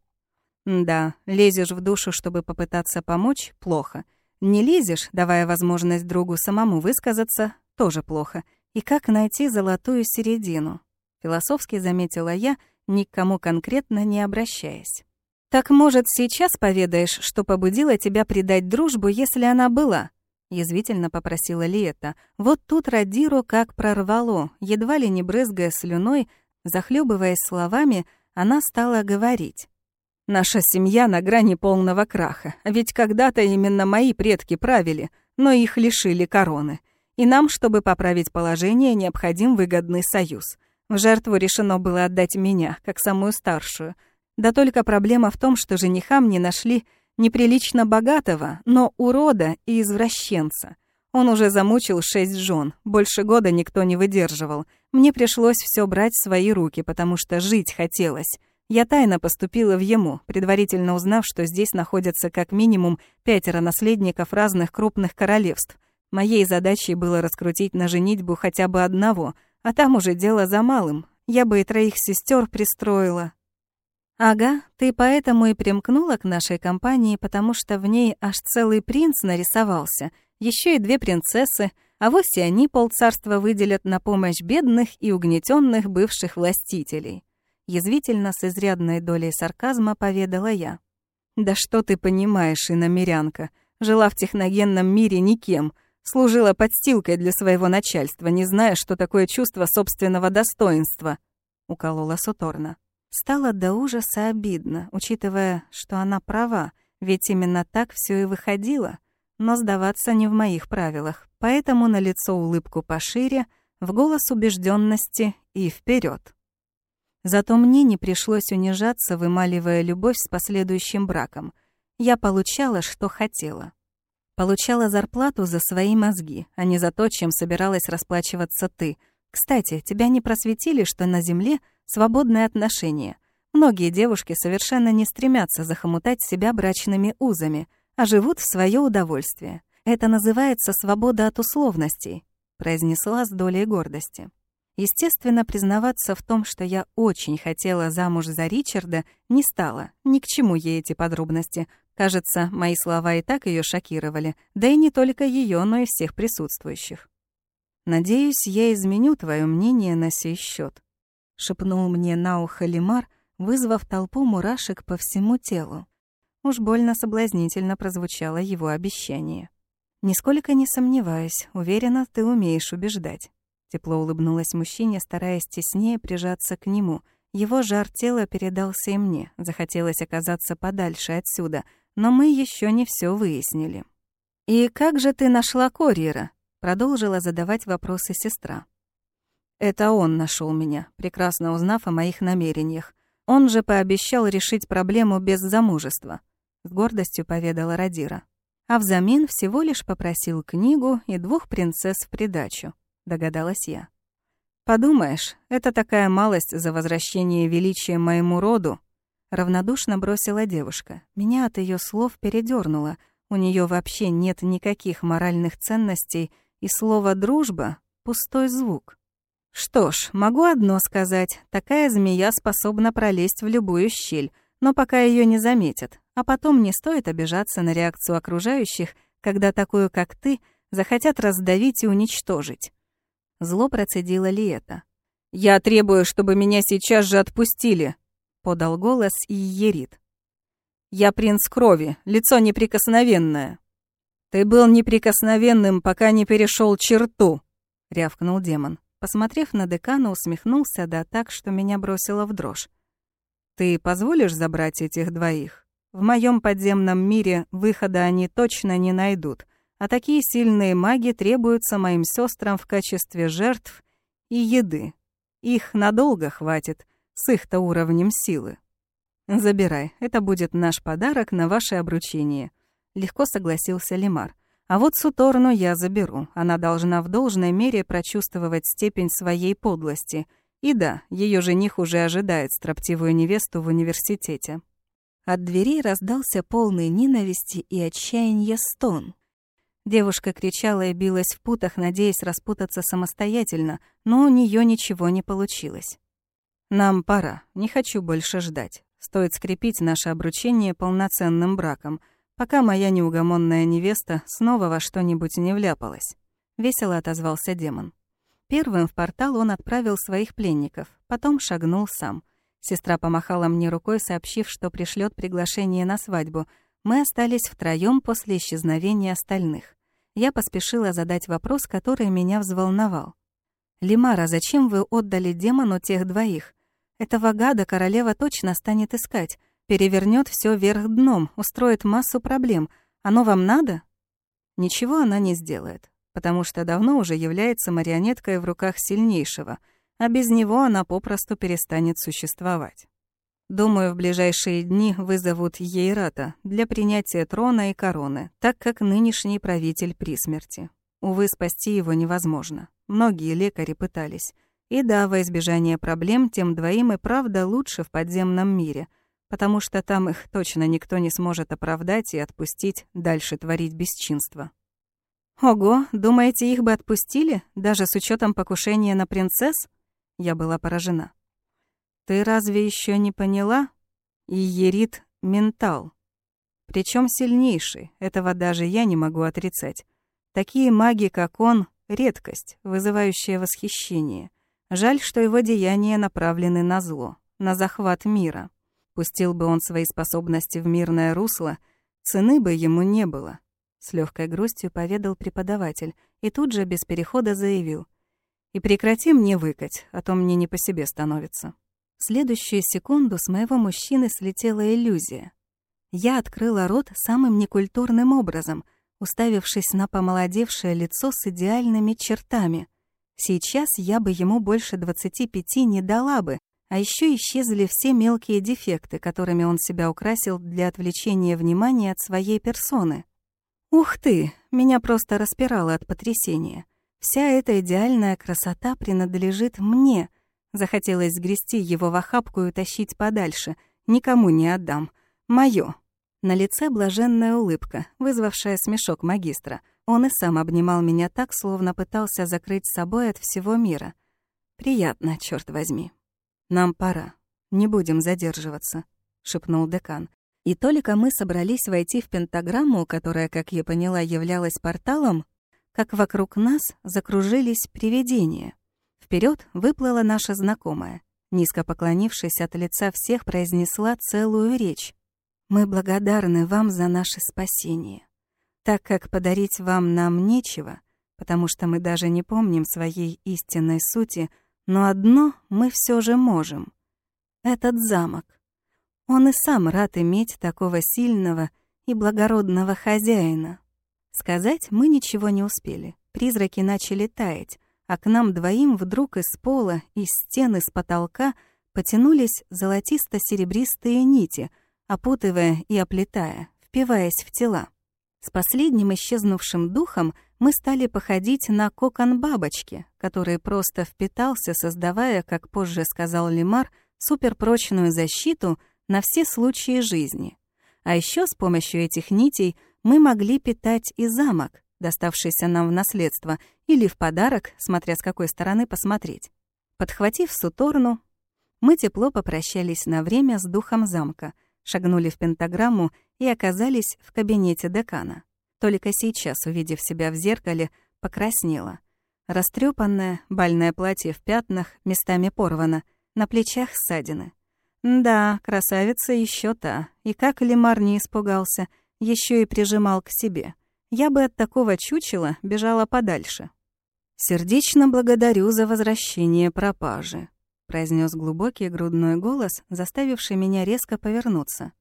«Да, лезешь в душу, чтобы попытаться помочь — плохо. Не лезешь, давая возможность другу самому высказаться, тоже плохо. И как найти золотую середину? Философски заметила я, ни к кому конкретно не обращаясь. «Так, может, сейчас поведаешь, что побудило тебя предать дружбу, если она была?» Язвительно попросила Лиэта. Вот тут Радиру как прорвало, едва ли не брызгая слюной, захлебываясь словами, она стала говорить. Наша семья на грани полного краха, ведь когда-то именно мои предки правили, но их лишили короны. И нам, чтобы поправить положение, необходим выгодный союз. В жертву решено было отдать меня, как самую старшую. Да только проблема в том, что женихам не нашли неприлично богатого, но урода и извращенца. Он уже замучил шесть жен, больше года никто не выдерживал. Мне пришлось все брать в свои руки, потому что жить хотелось. Я тайно поступила в ему, предварительно узнав, что здесь находятся как минимум пятеро наследников разных крупных королевств. Моей задачей было раскрутить на женитьбу хотя бы одного, а там уже дело за малым. Я бы и троих сестер пристроила. Ага, ты поэтому и примкнула к нашей компании, потому что в ней аж целый принц нарисовался, еще и две принцессы, а вовсе они полцарства выделят на помощь бедных и угнетенных бывших властителей язвительно с изрядной долей сарказма поведала я. «Да что ты понимаешь, иномерянка? Жила в техногенном мире никем, служила подстилкой для своего начальства, не зная, что такое чувство собственного достоинства», — уколола Суторна. Стало до ужаса обидно, учитывая, что она права, ведь именно так все и выходило. Но сдаваться не в моих правилах, поэтому на лицо улыбку пошире, в голос убежденности и вперед. Зато мне не пришлось унижаться, вымаливая любовь с последующим браком. Я получала, что хотела. Получала зарплату за свои мозги, а не за то, чем собиралась расплачиваться ты. Кстати, тебя не просветили, что на Земле свободные отношения. Многие девушки совершенно не стремятся захомутать себя брачными узами, а живут в свое удовольствие. Это называется свобода от условностей, произнесла с долей гордости. Естественно, признаваться в том, что я очень хотела замуж за Ричарда, не стала. Ни к чему ей эти подробности. Кажется, мои слова и так ее шокировали. Да и не только ее, но и всех присутствующих. «Надеюсь, я изменю твое мнение на сей счет, шепнул мне на ухо Лимар, вызвав толпу мурашек по всему телу. Уж больно соблазнительно прозвучало его обещание. «Нисколько не сомневаюсь, уверена, ты умеешь убеждать». Тепло улыбнулась мужчине, стараясь теснее прижаться к нему. Его жар тела передался и мне. Захотелось оказаться подальше отсюда, но мы еще не все выяснили. «И как же ты нашла Корьера?» — продолжила задавать вопросы сестра. «Это он нашел меня, прекрасно узнав о моих намерениях. Он же пообещал решить проблему без замужества», — с гордостью поведала Радира. А взамен всего лишь попросил книгу и двух принцесс в придачу догадалась я. «Подумаешь, это такая малость за возвращение величия моему роду», равнодушно бросила девушка. Меня от ее слов передернуло. У нее вообще нет никаких моральных ценностей, и слово «дружба» — пустой звук. Что ж, могу одно сказать. Такая змея способна пролезть в любую щель, но пока ее не заметят. А потом не стоит обижаться на реакцию окружающих, когда такую, как ты, захотят раздавить и уничтожить. Зло процедила Лиэта. «Я требую, чтобы меня сейчас же отпустили», — подал голос Иерит. «Я принц крови, лицо неприкосновенное». «Ты был неприкосновенным, пока не перешел черту», — рявкнул демон. Посмотрев на декана, усмехнулся, да так, что меня бросило в дрожь. «Ты позволишь забрать этих двоих? В моем подземном мире выхода они точно не найдут а такие сильные маги требуются моим сестрам в качестве жертв и еды. Их надолго хватит, с их-то уровнем силы. Забирай, это будет наш подарок на ваше обручение. Легко согласился Лимар. А вот Суторну я заберу. Она должна в должной мере прочувствовать степень своей подлости. И да, ее жених уже ожидает строптивую невесту в университете. От дверей раздался полный ненависти и отчаяния стон. Девушка кричала и билась в путах, надеясь распутаться самостоятельно, но у нее ничего не получилось. «Нам пора. Не хочу больше ждать. Стоит скрепить наше обручение полноценным браком, пока моя неугомонная невеста снова во что-нибудь не вляпалась». Весело отозвался демон. Первым в портал он отправил своих пленников, потом шагнул сам. Сестра помахала мне рукой, сообщив, что пришлет приглашение на свадьбу — мы остались втроём после исчезновения остальных. Я поспешила задать вопрос, который меня взволновал. «Лимара, зачем вы отдали демону тех двоих? Этого гада королева точно станет искать, перевернёт всё вверх дном, устроит массу проблем. Оно вам надо?» Ничего она не сделает, потому что давно уже является марионеткой в руках сильнейшего, а без него она попросту перестанет существовать. Думаю, в ближайшие дни вызовут Ейрата для принятия трона и короны, так как нынешний правитель при смерти. Увы, спасти его невозможно. Многие лекари пытались. И да, во избежание проблем тем двоим и правда лучше в подземном мире, потому что там их точно никто не сможет оправдать и отпустить дальше творить бесчинство. Ого, думаете, их бы отпустили, даже с учетом покушения на принцесс? Я была поражена. Ты разве еще не поняла? Иерит — ментал. Причем сильнейший, этого даже я не могу отрицать. Такие маги, как он, — редкость, вызывающая восхищение. Жаль, что его деяния направлены на зло, на захват мира. Пустил бы он свои способности в мирное русло, цены бы ему не было. С легкой грустью поведал преподаватель и тут же без перехода заявил. «И прекрати мне выкать, а то мне не по себе становится». В следующую секунду с моего мужчины слетела иллюзия. Я открыла рот самым некультурным образом, уставившись на помолодевшее лицо с идеальными чертами. Сейчас я бы ему больше 25 не дала бы, а еще исчезли все мелкие дефекты, которыми он себя украсил для отвлечения внимания от своей персоны. Ух ты, меня просто распирало от потрясения. Вся эта идеальная красота принадлежит мне — Захотелось сгрести его в охапку и утащить подальше. Никому не отдам. Моё. На лице блаженная улыбка, вызвавшая смешок магистра. Он и сам обнимал меня так, словно пытался закрыть собой от всего мира. Приятно, черт возьми. Нам пора. Не будем задерживаться, шепнул декан. И только мы собрались войти в пентаграмму, которая, как я поняла, являлась порталом, как вокруг нас закружились привидения. Вперед выплыла наша знакомая. Низко поклонившись от лица всех, произнесла целую речь. «Мы благодарны вам за наше спасение. Так как подарить вам нам нечего, потому что мы даже не помним своей истинной сути, но одно мы все же можем. Этот замок. Он и сам рад иметь такого сильного и благородного хозяина. Сказать мы ничего не успели. Призраки начали таять, а к нам двоим вдруг из пола, из стены, с потолка потянулись золотисто-серебристые нити, опутывая и оплетая, впиваясь в тела. С последним исчезнувшим духом мы стали походить на кокон бабочки, который просто впитался, создавая, как позже сказал Лимар, суперпрочную защиту на все случаи жизни. А еще с помощью этих нитей мы могли питать и замок, доставшийся нам в наследство, или в подарок, смотря с какой стороны посмотреть. Подхватив Суторну, мы тепло попрощались на время с духом замка, шагнули в пентаграмму и оказались в кабинете декана. Только сейчас, увидев себя в зеркале, покраснела. Растрёпанное, бальное платье в пятнах, местами порвано, на плечах ссадины. Да, красавица еще та, и как Лемар не испугался, еще и прижимал к себе — я бы от такого чучела бежала подальше. «Сердечно благодарю за возвращение пропажи», — произнес глубокий грудной голос, заставивший меня резко повернуться.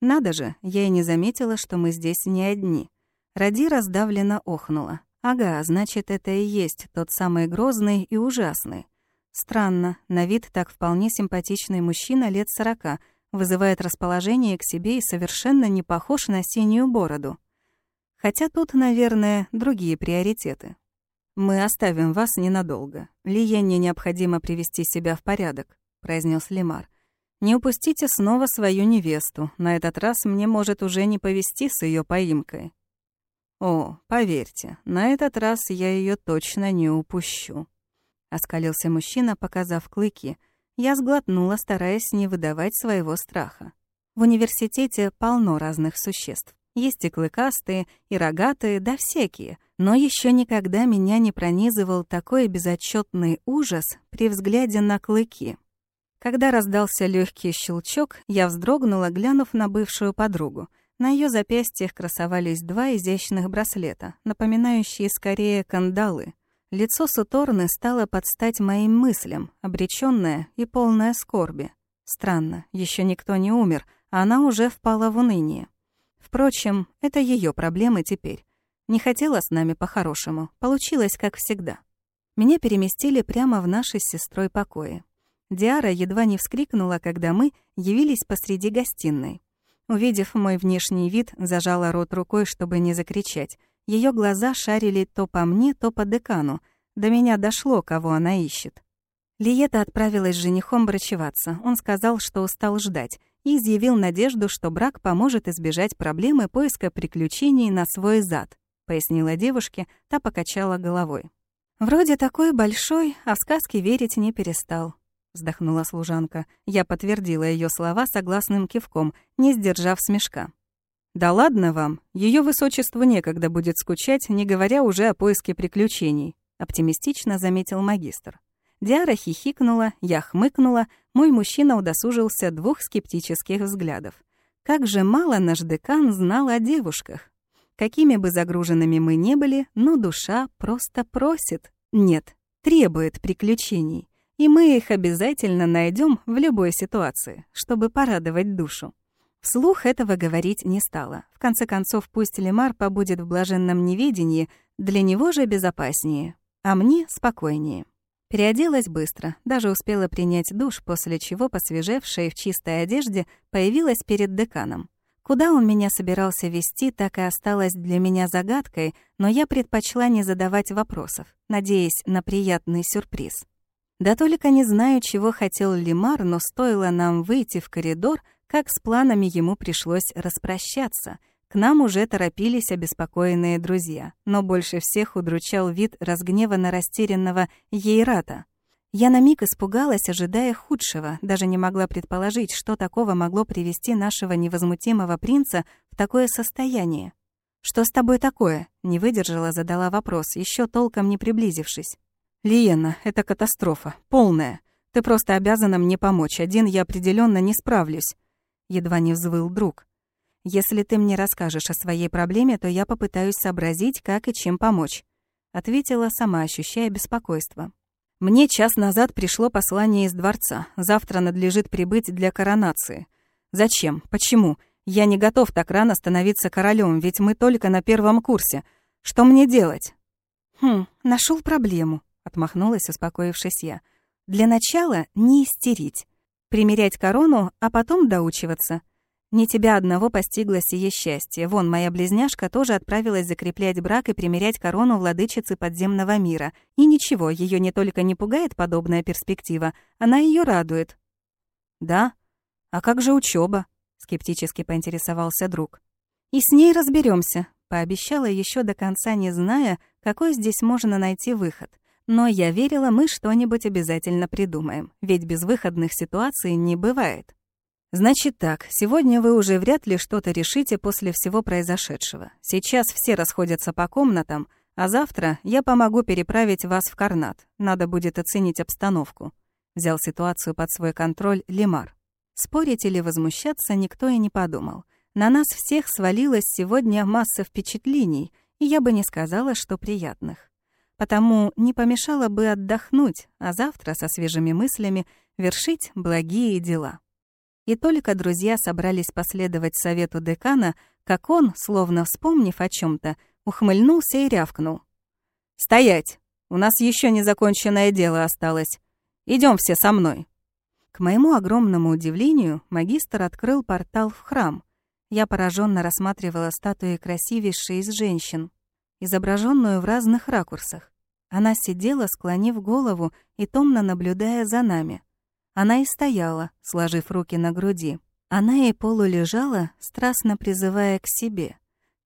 «Надо же, я и не заметила, что мы здесь не одни». Ради раздавленно охнула. «Ага, значит, это и есть тот самый грозный и ужасный. Странно, на вид так вполне симпатичный мужчина лет сорока вызывает расположение к себе и совершенно не похож на синюю бороду. Хотя тут, наверное, другие приоритеты. «Мы оставим вас ненадолго. Лиенне необходимо привести себя в порядок», — произнес Лемар. «Не упустите снова свою невесту. На этот раз мне может уже не повести с ее поимкой». «О, поверьте, на этот раз я ее точно не упущу», — оскалился мужчина, показав клыки. Я сглотнула, стараясь не выдавать своего страха. В университете полно разных существ. Есть и клыкастые, и рогатые, да всякие. Но еще никогда меня не пронизывал такой безотчетный ужас при взгляде на клыки. Когда раздался легкий щелчок, я вздрогнула, глянув на бывшую подругу. На ее запястьях красовались два изящных браслета, напоминающие скорее кандалы. Лицо Суторны стало под стать моим мыслям, обречённое и полное скорби. Странно, еще никто не умер, а она уже впала в уныние. Впрочем, это ее проблемы теперь. Не хотела с нами по-хорошему, получилось как всегда. Меня переместили прямо в наши с сестрой покои. Диара едва не вскрикнула, когда мы явились посреди гостиной. Увидев мой внешний вид, зажала рот рукой, чтобы не закричать. Ее глаза шарили то по мне, то по декану. До меня дошло, кого она ищет. Лиета отправилась с женихом брачеваться. Он сказал, что устал ждать, и изъявил надежду, что брак поможет избежать проблемы поиска приключений на свой зад, пояснила девушке, та покачала головой. Вроде такой большой, а в сказки верить не перестал, вздохнула служанка. Я подтвердила ее слова согласным кивком, не сдержав смешка. Да ладно вам, ее высочеству некогда будет скучать, не говоря уже о поиске приключений, оптимистично заметил магистр. Диара хихикнула, я хмыкнула, мой мужчина удосужился двух скептических взглядов. Как же мало наш декан знал о девушках. Какими бы загруженными мы не были, но душа просто просит. Нет, требует приключений. И мы их обязательно найдем в любой ситуации, чтобы порадовать душу. Вслух этого говорить не стала. В конце концов, пусть Лемар побудет в блаженном неведении, для него же безопаснее, а мне спокойнее. Переоделась быстро, даже успела принять душ, после чего, посвежевшая в чистой одежде, появилась перед деканом. Куда он меня собирался вести, так и осталось для меня загадкой, но я предпочла не задавать вопросов, надеясь на приятный сюрприз. Да только не знаю, чего хотел Лимар, но стоило нам выйти в коридор, как с планами ему пришлось распрощаться — к нам уже торопились обеспокоенные друзья, но больше всех удручал вид разгневанно растерянного Ейрата. Я на миг испугалась, ожидая худшего, даже не могла предположить, что такого могло привести нашего невозмутимого принца в такое состояние. «Что с тобой такое?» — не выдержала, задала вопрос, еще толком не приблизившись. «Лиена, это катастрофа, полная. Ты просто обязана мне помочь, один я определенно не справлюсь», — едва не взвыл друг. «Если ты мне расскажешь о своей проблеме, то я попытаюсь сообразить, как и чем помочь», — ответила сама, ощущая беспокойство. «Мне час назад пришло послание из дворца. Завтра надлежит прибыть для коронации. Зачем? Почему? Я не готов так рано становиться королем, ведь мы только на первом курсе. Что мне делать?» «Хм, нашел проблему», — отмахнулась, успокоившись я. «Для начала не истерить. Примерять корону, а потом доучиваться». Не тебя одного постигло сие счастье. Вон, моя близняшка тоже отправилась закреплять брак и примерять корону владычицы подземного мира. И ничего, ее не только не пугает подобная перспектива, она ее радует. Да? А как же учеба? скептически поинтересовался друг. И с ней разберемся, пообещала еще до конца, не зная, какой здесь можно найти выход. Но я верила, мы что-нибудь обязательно придумаем, ведь безвыходных ситуаций не бывает. Значит так, сегодня вы уже вряд ли что-то решите после всего произошедшего. Сейчас все расходятся по комнатам, а завтра я помогу переправить вас в Карнат. Надо будет оценить обстановку. Взял ситуацию под свой контроль Лемар. Спорить или возмущаться никто и не подумал. На нас всех свалилась сегодня масса впечатлений, и я бы не сказала, что приятных. Потому не помешало бы отдохнуть, а завтра со свежими мыслями вершить благие дела. И только друзья собрались последовать совету декана, как он, словно вспомнив о чем то ухмыльнулся и рявкнул. «Стоять! У нас еще незаконченное дело осталось. Идем все со мной». К моему огромному удивлению, магистр открыл портал в храм. Я пораженно рассматривала статуи красивейшей из женщин, изображенную в разных ракурсах. Она сидела, склонив голову и томно наблюдая за нами. Она и стояла, сложив руки на груди. Она и полулежала, страстно призывая к себе.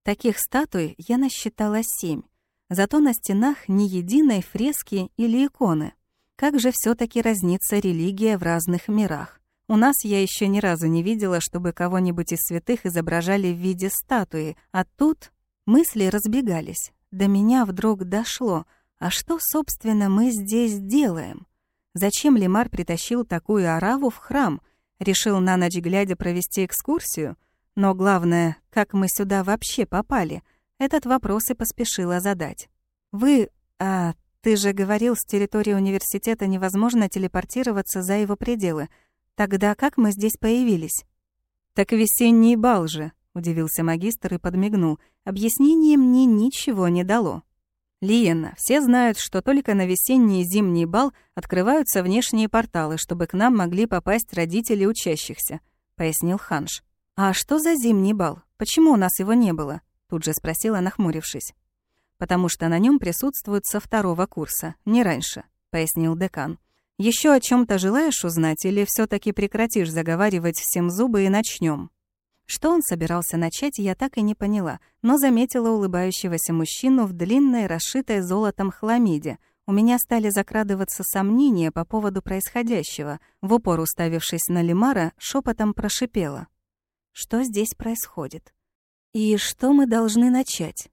Таких статуй я насчитала семь. Зато на стенах ни единой фрески или иконы. Как же все таки разнится религия в разных мирах. У нас я еще ни разу не видела, чтобы кого-нибудь из святых изображали в виде статуи, а тут мысли разбегались. До меня вдруг дошло — а что, собственно, мы здесь делаем? Зачем Лемар притащил такую ораву в храм? Решил на ночь глядя провести экскурсию? Но главное, как мы сюда вообще попали? Этот вопрос и поспешила задать. «Вы... А, ты же говорил, с территории университета невозможно телепортироваться за его пределы. Тогда как мы здесь появились?» «Так весенний бал же», — удивился магистр и подмигнул. «Объяснение мне ничего не дало». Лиена, все знают, что только на весенний и зимний бал открываются внешние порталы, чтобы к нам могли попасть родители учащихся», — пояснил Ханш. «А что за зимний бал? Почему у нас его не было?» — тут же спросила, нахмурившись. «Потому что на нем присутствуют со второго курса, не раньше», — пояснил декан. Еще о чем то желаешь узнать или все таки прекратишь заговаривать всем зубы и начнем? Что он собирался начать, я так и не поняла, но заметила улыбающегося мужчину в длинной, расшитой золотом хламиде. У меня стали закрадываться сомнения по поводу происходящего. В упор уставившись на Лимара, шепотом прошипела. «Что здесь происходит? И что мы должны начать?»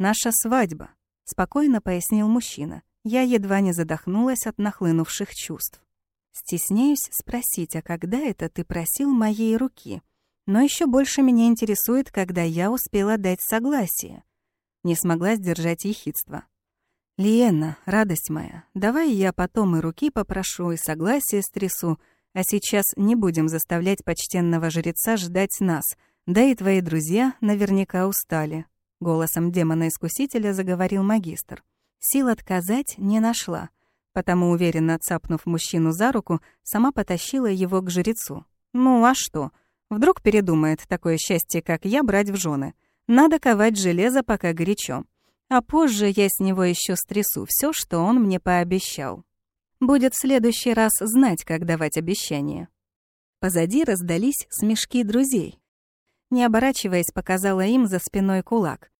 «Наша свадьба», — спокойно пояснил мужчина. Я едва не задохнулась от нахлынувших чувств. «Стесняюсь спросить, а когда это ты просил моей руки?» Но еще больше меня интересует, когда я успела дать согласие. Не смогла сдержать ехидство. «Лиена, радость моя, давай я потом и руки попрошу, и согласие стрясу, а сейчас не будем заставлять почтенного жреца ждать нас, да и твои друзья наверняка устали», — голосом демона-искусителя заговорил магистр. Сил отказать не нашла, потому, уверенно цапнув мужчину за руку, сама потащила его к жрецу. «Ну а что?» Вдруг передумает такое счастье, как я, брать в жены. Надо ковать железо, пока горячо. А позже я с него еще стрясу все, что он мне пообещал. Будет в следующий раз знать, как давать обещания. Позади раздались смешки друзей. Не оборачиваясь, показала им за спиной кулак.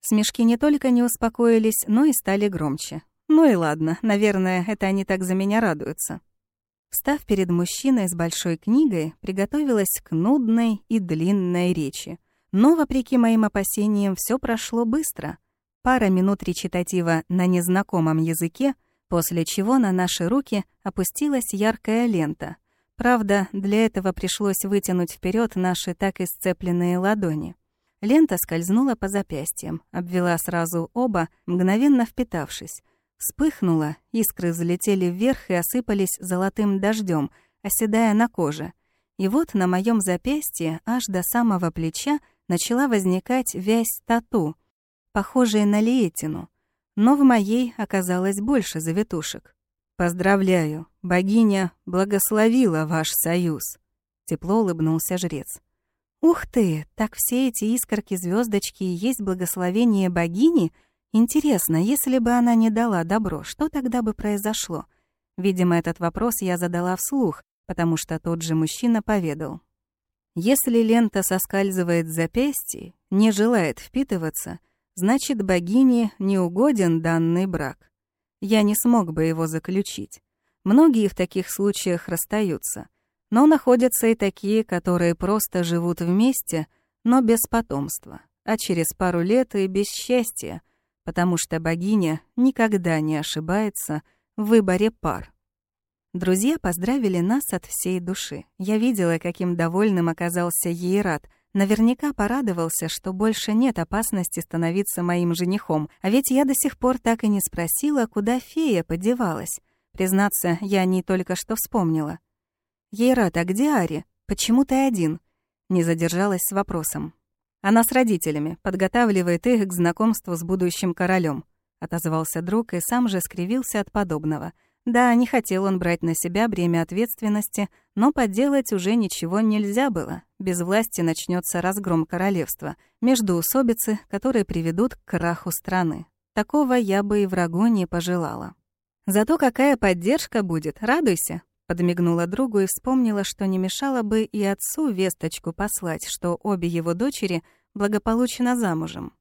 Смешки не только не успокоились, но и стали громче. Ну и ладно, наверное, это они так за меня радуются. Встав перед мужчиной с большой книгой, приготовилась к нудной и длинной речи. Но, вопреки моим опасениям, все прошло быстро. Пара минут речитатива на незнакомом языке, после чего на наши руки опустилась яркая лента. Правда, для этого пришлось вытянуть вперед наши так и сцепленные ладони. Лента скользнула по запястьям, обвела сразу оба, мгновенно впитавшись — Вспыхнуло, искры взлетели вверх и осыпались золотым дождем, оседая на коже. И вот на моем запястье аж до самого плеча начала возникать вязь тату, похожая на лиетину, но в моей оказалось больше завитушек. «Поздравляю, богиня благословила ваш союз», — тепло улыбнулся жрец. «Ух ты, так все эти искорки звездочки и есть благословение богини?» Интересно, если бы она не дала добро, что тогда бы произошло? Видимо, этот вопрос я задала вслух, потому что тот же мужчина поведал. Если лента соскальзывает с запястья, не желает впитываться, значит, богине не угоден данный брак. Я не смог бы его заключить. Многие в таких случаях расстаются. Но находятся и такие, которые просто живут вместе, но без потомства, а через пару лет и без счастья — потому что богиня никогда не ошибается в выборе пар. Друзья поздравили нас от всей души. Я видела, каким довольным оказался Ейрат. Наверняка порадовался, что больше нет опасности становиться моим женихом, а ведь я до сих пор так и не спросила, куда фея подевалась. Признаться, я не только что вспомнила. «Ейрат, а где Ари? Почему ты один?» Не задержалась с вопросом. Она с родителями, подготавливает их к знакомству с будущим королем. Отозвался друг и сам же скривился от подобного. Да, не хотел он брать на себя бремя ответственности, но поделать уже ничего нельзя было. Без власти начнется разгром королевства, междоусобицы, которые приведут к краху страны. Такого я бы и врагу не пожелала. Зато какая поддержка будет, радуйся. Подмигнула другу и вспомнила, что не мешало бы и отцу весточку послать, что обе его дочери благополучно замужем.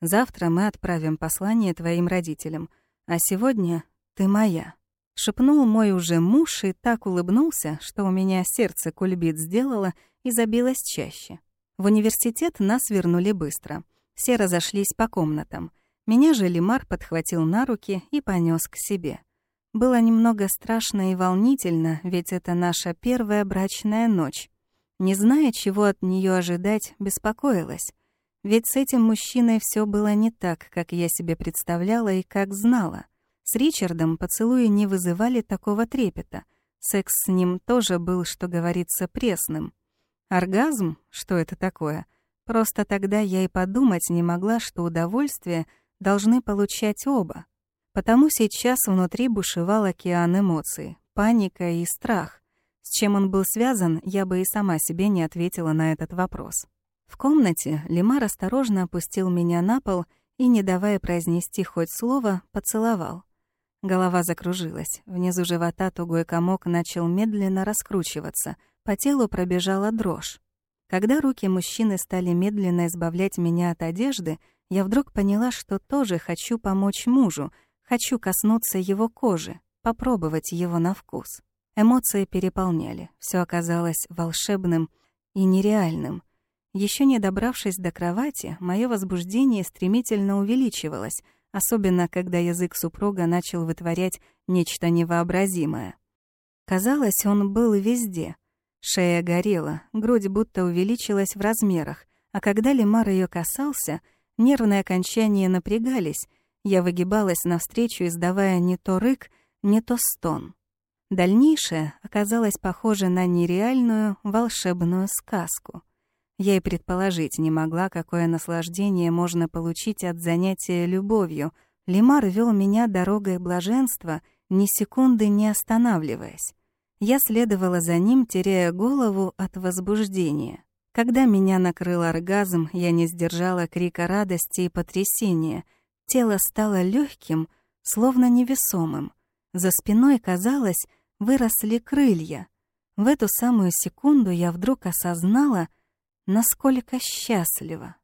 Завтра мы отправим послание твоим родителям, а сегодня ты моя. Шепнул мой уже муж и так улыбнулся, что у меня сердце кульбит сделало и забилось чаще. В университет нас вернули быстро. Все разошлись по комнатам. Меня же Лимар подхватил на руки и понес к себе. Было немного страшно и волнительно, ведь это наша первая брачная ночь. Не зная, чего от нее ожидать, беспокоилась. Ведь с этим мужчиной все было не так, как я себе представляла и как знала. С Ричардом поцелуи не вызывали такого трепета. Секс с ним тоже был, что говорится, пресным. Оргазм? Что это такое? Просто тогда я и подумать не могла, что удовольствие должны получать оба. Потому сейчас внутри бушевал океан эмоций, паника и страх. С чем он был связан, я бы и сама себе не ответила на этот вопрос. В комнате Лимар осторожно опустил меня на пол и, не давая произнести хоть слово, поцеловал. Голова закружилась, внизу живота тугой комок начал медленно раскручиваться, по телу пробежала дрожь. Когда руки мужчины стали медленно избавлять меня от одежды, я вдруг поняла, что тоже хочу помочь мужу — Хочу коснуться его кожи, попробовать его на вкус. Эмоции переполняли. Все оказалось волшебным и нереальным. Еще не добравшись до кровати, мое возбуждение стремительно увеличивалось, особенно когда язык супруга начал вытворять нечто невообразимое. Казалось, он был везде. Шея горела, грудь будто увеличилась в размерах, а когда Лемар ее касался, нервные окончания напрягались, я выгибалась навстречу, издавая не то рык, не то стон. Дальнейшее оказалось похоже на нереальную волшебную сказку. Я и предположить не могла, какое наслаждение можно получить от занятия любовью. Лимар вел меня дорогой блаженства, ни секунды не останавливаясь. Я следовала за ним, теряя голову от возбуждения. Когда меня накрыл оргазм, я не сдержала крика радости и потрясения — Тело стало легким, словно невесомым. За спиной, казалось, выросли крылья. В эту самую секунду я вдруг осознала, насколько счастлива.